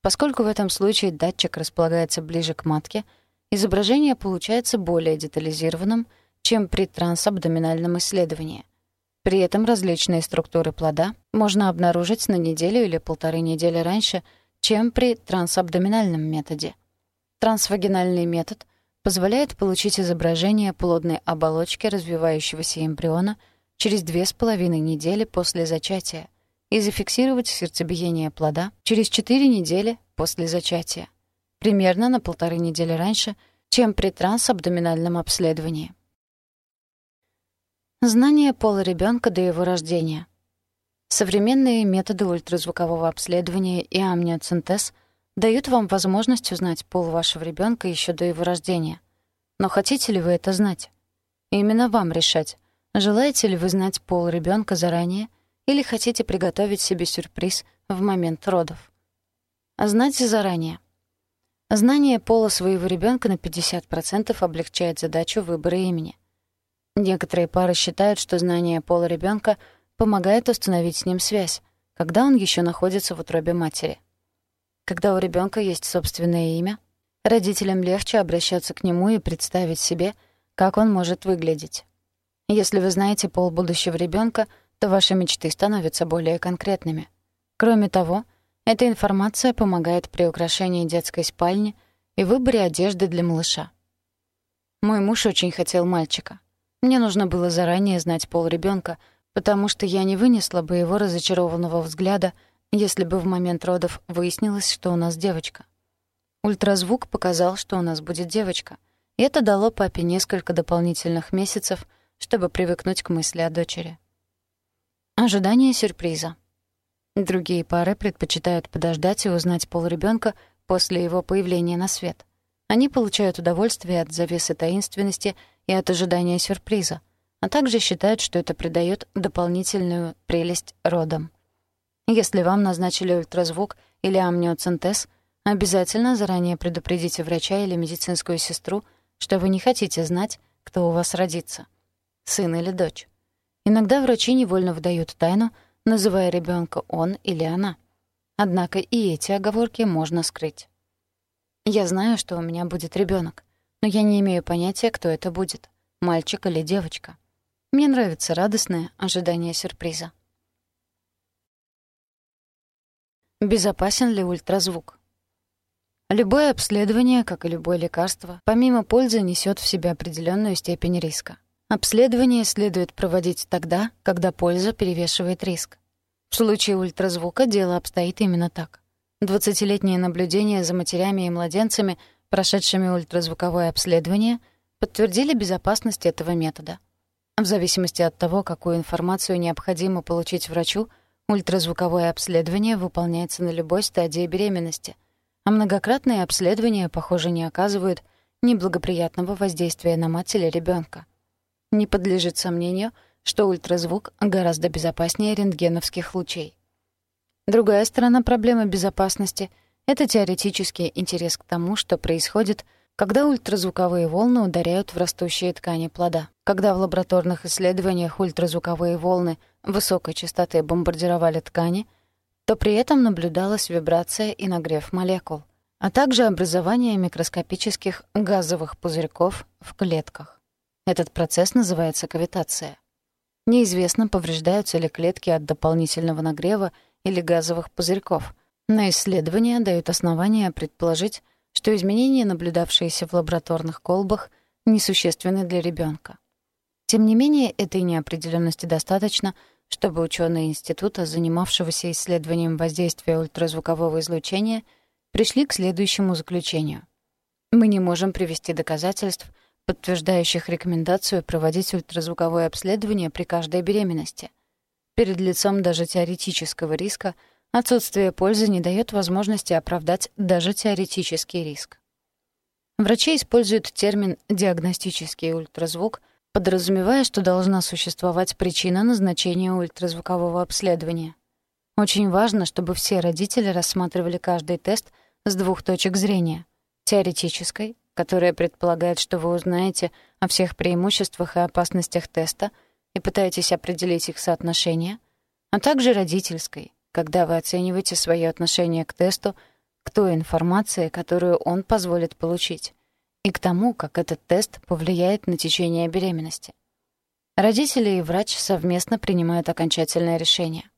Поскольку в этом случае датчик располагается ближе к матке, изображение получается более детализированным, чем при трансабдоминальном исследовании. При этом различные структуры плода можно обнаружить на неделю или полторы недели раньше, чем при трансабдоминальном методе. Трансвагинальный метод позволяет получить изображение плодной оболочки развивающегося эмбриона через две с половиной недели после зачатия и зафиксировать сердцебиение плода через 4 недели после зачатия, примерно на полторы недели раньше, чем при трансабдоминальном обследовании. Знание пола ребенка до его рождения. Современные методы ультразвукового обследования и амниоцентез дают вам возможность узнать пол вашего ребенка еще до его рождения. Но хотите ли вы это знать? Именно вам решать, желаете ли вы знать пол ребенка заранее или хотите приготовить себе сюрприз в момент родов. Знать заранее. Знание пола своего ребенка на 50% облегчает задачу выбора имени — Некоторые пары считают, что знание пола ребенка помогает установить с ним связь, когда он еще находится в утробе матери. Когда у ребенка есть собственное имя, родителям легче обращаться к нему и представить себе, как он может выглядеть. Если вы знаете пол будущего ребенка, то ваши мечты становятся более конкретными. Кроме того, эта информация помогает при украшении детской спальни и выборе одежды для малыша. Мой муж очень хотел мальчика. Мне нужно было заранее знать пол ребенка, потому что я не вынесла бы его разочарованного взгляда, если бы в момент родов выяснилось, что у нас девочка. Ультразвук показал, что у нас будет девочка, и это дало папе несколько дополнительных месяцев, чтобы привыкнуть к мысли о дочери. Ожидание сюрприза. Другие пары предпочитают подождать и узнать пол ребенка после его появления на свет. Они получают удовольствие от завесы таинственности и от ожидания сюрприза, а также считают, что это придает дополнительную прелесть родам. Если вам назначили ультразвук или амниоцентез, обязательно заранее предупредите врача или медицинскую сестру, что вы не хотите знать, кто у вас родится — сын или дочь. Иногда врачи невольно выдают тайну, называя ребенка он или она. Однако и эти оговорки можно скрыть. Я знаю, что у меня будет ребенок, но я не имею понятия, кто это будет — мальчик или девочка. Мне нравится радостное ожидание сюрприза. Безопасен ли ультразвук? Любое обследование, как и любое лекарство, помимо пользы несет в себе определенную степень риска. Обследование следует проводить тогда, когда польза перевешивает риск. В случае ультразвука дело обстоит именно так. Двадцатилетние наблюдения за матерями и младенцами, прошедшими ультразвуковое обследование, подтвердили безопасность этого метода. В зависимости от того, какую информацию необходимо получить врачу, ультразвуковое обследование выполняется на любой стадии беременности, а многократные обследования, похоже, не оказывают неблагоприятного воздействия на мать или ребенка. Не подлежит сомнению, что ультразвук гораздо безопаснее рентгеновских лучей. Другая сторона проблемы безопасности — это теоретический интерес к тому, что происходит — когда ультразвуковые волны ударяют в растущие ткани плода. Когда в лабораторных исследованиях ультразвуковые волны высокой частоты бомбардировали ткани, то при этом наблюдалась вибрация и нагрев молекул, а также образование микроскопических газовых пузырьков в клетках. Этот процесс называется кавитация. Неизвестно, повреждаются ли клетки от дополнительного нагрева или газовых пузырьков, но исследования дают основания предположить, что изменения, наблюдавшиеся в лабораторных колбах, несущественны для ребенка. Тем не менее, этой неопределенности достаточно, чтобы ученые института, занимавшегося исследованием воздействия ультразвукового излучения, пришли к следующему заключению. Мы не можем привести доказательств, подтверждающих рекомендацию проводить ультразвуковое обследование при каждой беременности. Перед лицом даже теоретического риска — Отсутствие пользы не дает возможности оправдать даже теоретический риск. Врачи используют термин «диагностический ультразвук», подразумевая, что должна существовать причина назначения ультразвукового обследования. Очень важно, чтобы все родители рассматривали каждый тест с двух точек зрения. Теоретической, которая предполагает, что вы узнаете о всех преимуществах и опасностях теста и пытаетесь определить их соотношение, а также родительской, когда вы оцениваете свое отношение к тесту, к той информации, которую он позволит получить, и к тому, как этот тест повлияет на течение беременности. Родители и врач совместно принимают окончательное решение.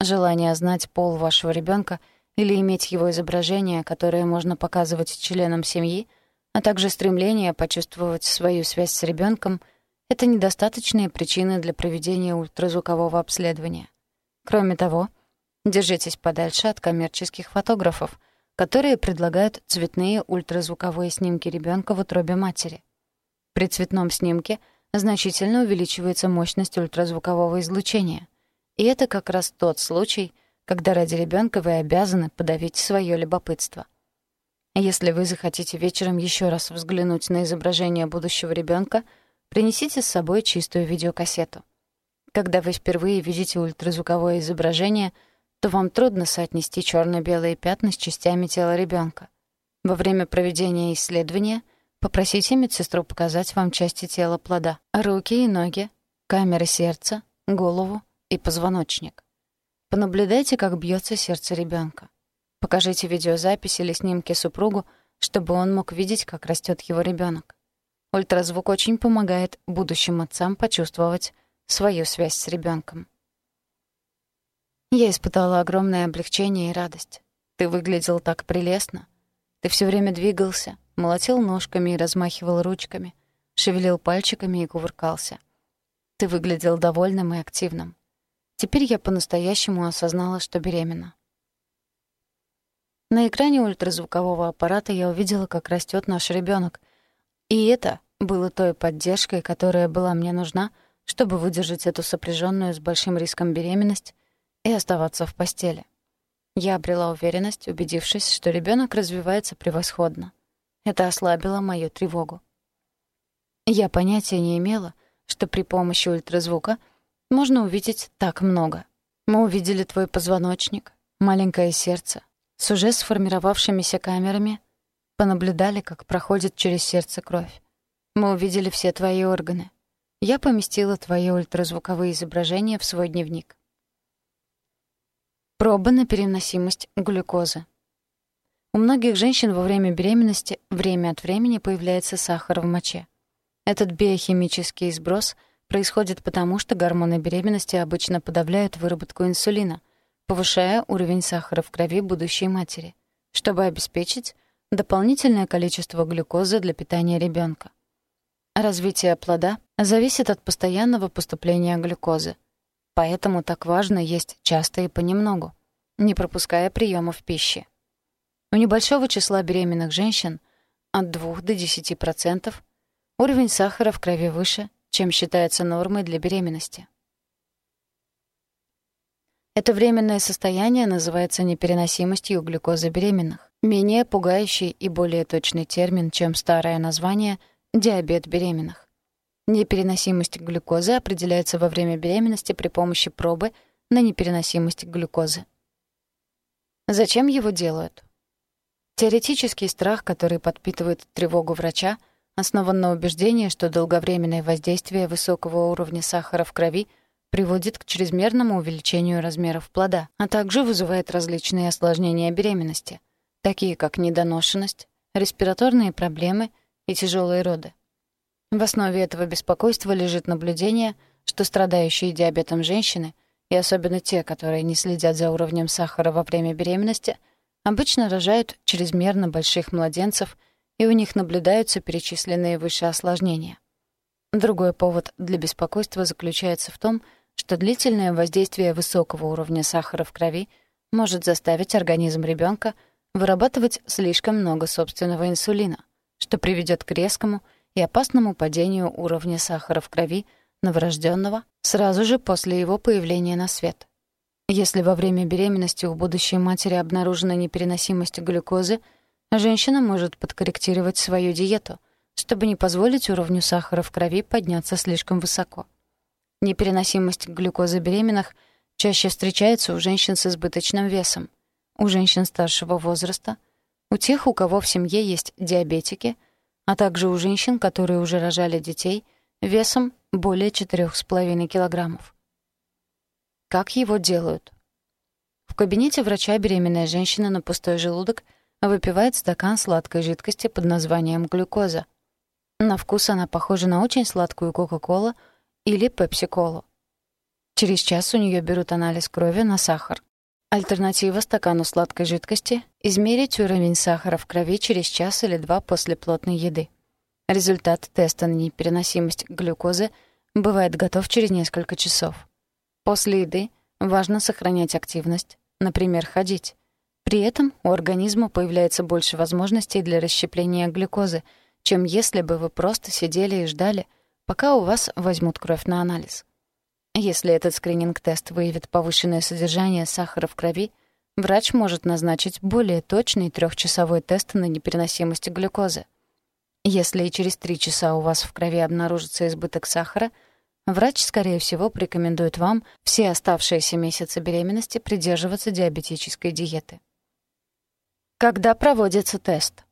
Желание знать пол вашего ребенка или иметь его изображение, которое можно показывать членам семьи, а также стремление почувствовать свою связь с ребенком — это недостаточные причины для проведения ультразвукового обследования. Кроме того, Держитесь подальше от коммерческих фотографов, которые предлагают цветные ультразвуковые снимки ребенка в утробе матери. При цветном снимке значительно увеличивается мощность ультразвукового излучения. И это как раз тот случай, когда ради ребенка вы обязаны подавить свое любопытство. Если вы захотите вечером еще раз взглянуть на изображение будущего ребенка, принесите с собой чистую видеокассету. Когда вы впервые видите ультразвуковое изображение — то вам трудно соотнести черно-белые пятна с частями тела ребенка. Во время проведения исследования попросите медсестру показать вам части тела плода, руки и ноги, камеры сердца, голову и позвоночник. Понаблюдайте, как бьется сердце ребенка. Покажите видеозапись или снимки супругу, чтобы он мог видеть, как растет его ребенок. Ультразвук очень помогает будущим отцам почувствовать свою связь с ребенком. Я испытала огромное облегчение и радость. Ты выглядел так прелестно. Ты все время двигался, молотил ножками и размахивал ручками, шевелил пальчиками и кувыркался. Ты выглядел довольным и активным. Теперь я по-настоящему осознала, что беременна. На экране ультразвукового аппарата я увидела, как растет наш ребенок, и это было той поддержкой, которая была мне нужна, чтобы выдержать эту сопряженную с большим риском беременность и оставаться в постели. Я обрела уверенность, убедившись, что ребенок развивается превосходно. Это ослабило мою тревогу. Я понятия не имела, что при помощи ультразвука можно увидеть так много. Мы увидели твой позвоночник, маленькое сердце, с уже сформировавшимися камерами, понаблюдали, как проходит через сердце кровь. Мы увидели все твои органы. Я поместила твои ультразвуковые изображения в свой дневник. Проба на переносимость глюкозы. У многих женщин во время беременности время от времени появляется сахар в моче. Этот биохимический сброс происходит потому, что гормоны беременности обычно подавляют выработку инсулина, повышая уровень сахара в крови будущей матери, чтобы обеспечить дополнительное количество глюкозы для питания ребенка. Развитие плода зависит от постоянного поступления глюкозы. Поэтому так важно есть часто и понемногу, не пропуская приемов пищи. У небольшого числа беременных женщин от 2 до 10% уровень сахара в крови выше, чем считается нормой для беременности. Это временное состояние называется непереносимостью глюкозы беременных. Менее пугающий и более точный термин, чем старое название «диабет беременных». Непереносимость глюкозы определяется во время беременности при помощи пробы на непереносимость глюкозы. Зачем его делают? Теоретический страх, который подпитывает тревогу врача, основан на убеждении, что долговременное воздействие высокого уровня сахара в крови приводит к чрезмерному увеличению размеров плода, а также вызывает различные осложнения беременности, такие как недоношенность, респираторные проблемы и тяжелые роды. В основе этого беспокойства лежит наблюдение, что страдающие диабетом женщины, и особенно те, которые не следят за уровнем сахара во время беременности, обычно рожают чрезмерно больших младенцев, и у них наблюдаются перечисленные выше осложнения. Другой повод для беспокойства заключается в том, что длительное воздействие высокого уровня сахара в крови может заставить организм ребенка вырабатывать слишком много собственного инсулина, что приведет к резкому и опасному падению уровня сахара в крови новорожденного сразу же после его появления на свет. Если во время беременности у будущей матери обнаружена непереносимость глюкозы, женщина может подкорректировать свою диету, чтобы не позволить уровню сахара в крови подняться слишком высоко. Непереносимость глюкозы беременных чаще встречается у женщин с избыточным весом, у женщин старшего возраста, у тех, у кого в семье есть диабетики — а также у женщин, которые уже рожали детей, весом более 4,5 килограммов. Как его делают? В кабинете врача беременная женщина на пустой желудок выпивает стакан сладкой жидкости под названием глюкоза. На вкус она похожа на очень сладкую Кока-Колу или Пепси-Колу. Через час у нее берут анализ крови на сахар. Альтернатива стакану сладкой жидкости — измерить уровень сахара в крови через час или два после плотной еды. Результат теста на непереносимость глюкозы бывает готов через несколько часов. После еды важно сохранять активность, например, ходить. При этом у организма появляется больше возможностей для расщепления глюкозы, чем если бы вы просто сидели и ждали, пока у вас возьмут кровь на анализ. Если этот скрининг-тест выявит повышенное содержание сахара в крови, врач может назначить более точный трехчасовой тест на непереносимость глюкозы. Если и через три часа у вас в крови обнаружится избыток сахара, врач, скорее всего, порекомендует вам все оставшиеся месяцы беременности придерживаться диабетической диеты. Когда проводится тест?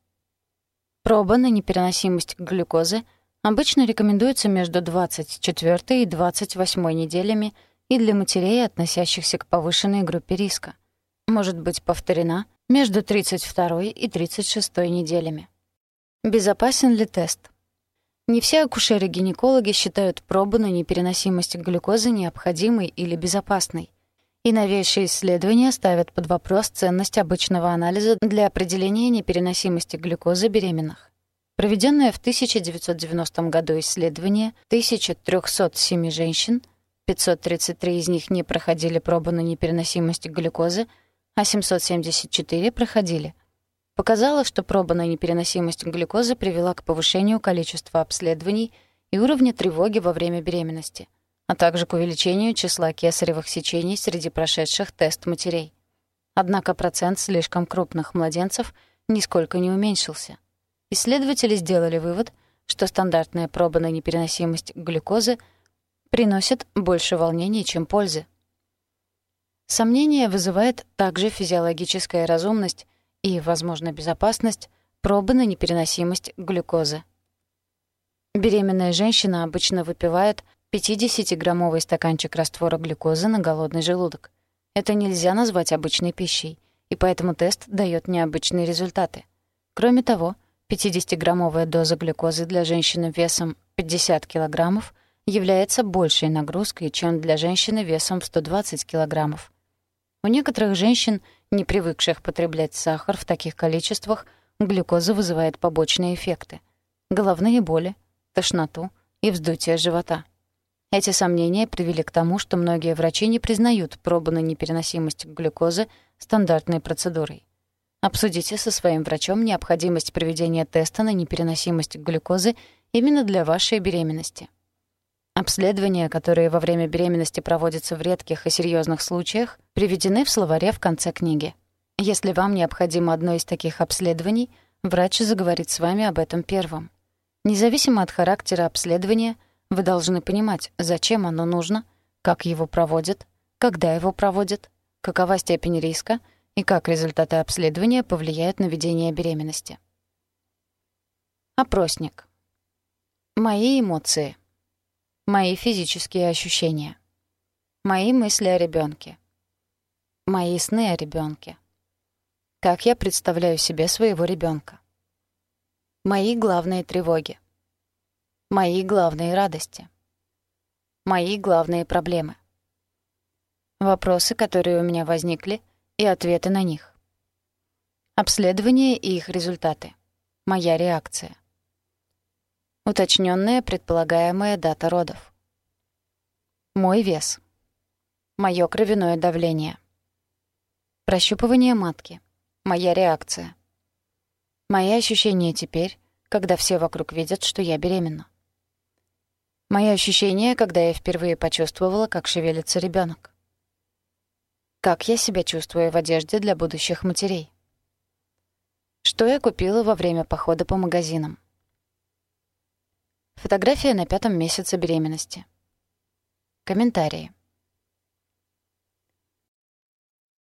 Проба на непереносимость глюкозы — Обычно рекомендуется между 24 и 28 неделями и для матерей, относящихся к повышенной группе риска. Может быть повторена между 32 и 36 неделями. Безопасен ли тест? Не все акушеры-гинекологи считают пробу на непереносимость глюкозы необходимой или безопасной. И новейшие исследования ставят под вопрос ценность обычного анализа для определения непереносимости глюкозы беременных. Проведенное в 1990 году исследование 1307 женщин, 533 из них не проходили пробу на непереносимость глюкозы, а 774 проходили, показало, что проба на непереносимость глюкозы привела к повышению количества обследований и уровня тревоги во время беременности, а также к увеличению числа кесаревых сечений среди прошедших тест матерей. Однако процент слишком крупных младенцев нисколько не уменьшился — Исследователи сделали вывод, что стандартная проба на непереносимость глюкозы приносит больше волнений, чем пользы. Сомнение вызывает также физиологическая разумность и, возможно, безопасность пробы на непереносимость глюкозы. Беременная женщина обычно выпивает 50-граммовый стаканчик раствора глюкозы на голодный желудок. Это нельзя назвать обычной пищей, и поэтому тест дает необычные результаты. Кроме того, 50-граммовая доза глюкозы для женщины весом 50 килограммов является большей нагрузкой, чем для женщины весом в 120 килограммов. У некоторых женщин, не привыкших потреблять сахар в таких количествах, глюкоза вызывает побочные эффекты — головные боли, тошноту и вздутие живота. Эти сомнения привели к тому, что многие врачи не признают пробу на непереносимость глюкозы стандартной процедурой. Обсудите со своим врачом необходимость проведения теста на непереносимость глюкозы именно для вашей беременности. Обследования, которые во время беременности проводятся в редких и серьезных случаях, приведены в словаре в конце книги. Если вам необходимо одно из таких обследований, врач заговорит с вами об этом первым. Независимо от характера обследования — вы должны понимать, зачем оно нужно, как его проводят, когда его проводят, какова степень риска и как результаты обследования повлияют на ведение беременности. Опросник. Мои эмоции. Мои физические ощущения. Мои мысли о ребенке. Мои сны о ребенке. Как я представляю себе своего ребенка. Мои главные тревоги. Мои главные радости. Мои главные проблемы. Вопросы, которые у меня возникли, и ответы на них. Обследование и их результаты. Моя реакция. Уточненная предполагаемая дата родов. Мой вес. Моё кровяное давление. Прощупывание матки. Моя реакция. Мои ощущения теперь, когда все вокруг видят, что я беременна. Мои ощущения, когда я впервые почувствовала, как шевелится ребенок. Как я себя чувствую в одежде для будущих матерей. Что я купила во время похода по магазинам. Фотография на пятом месяце беременности. Комментарии.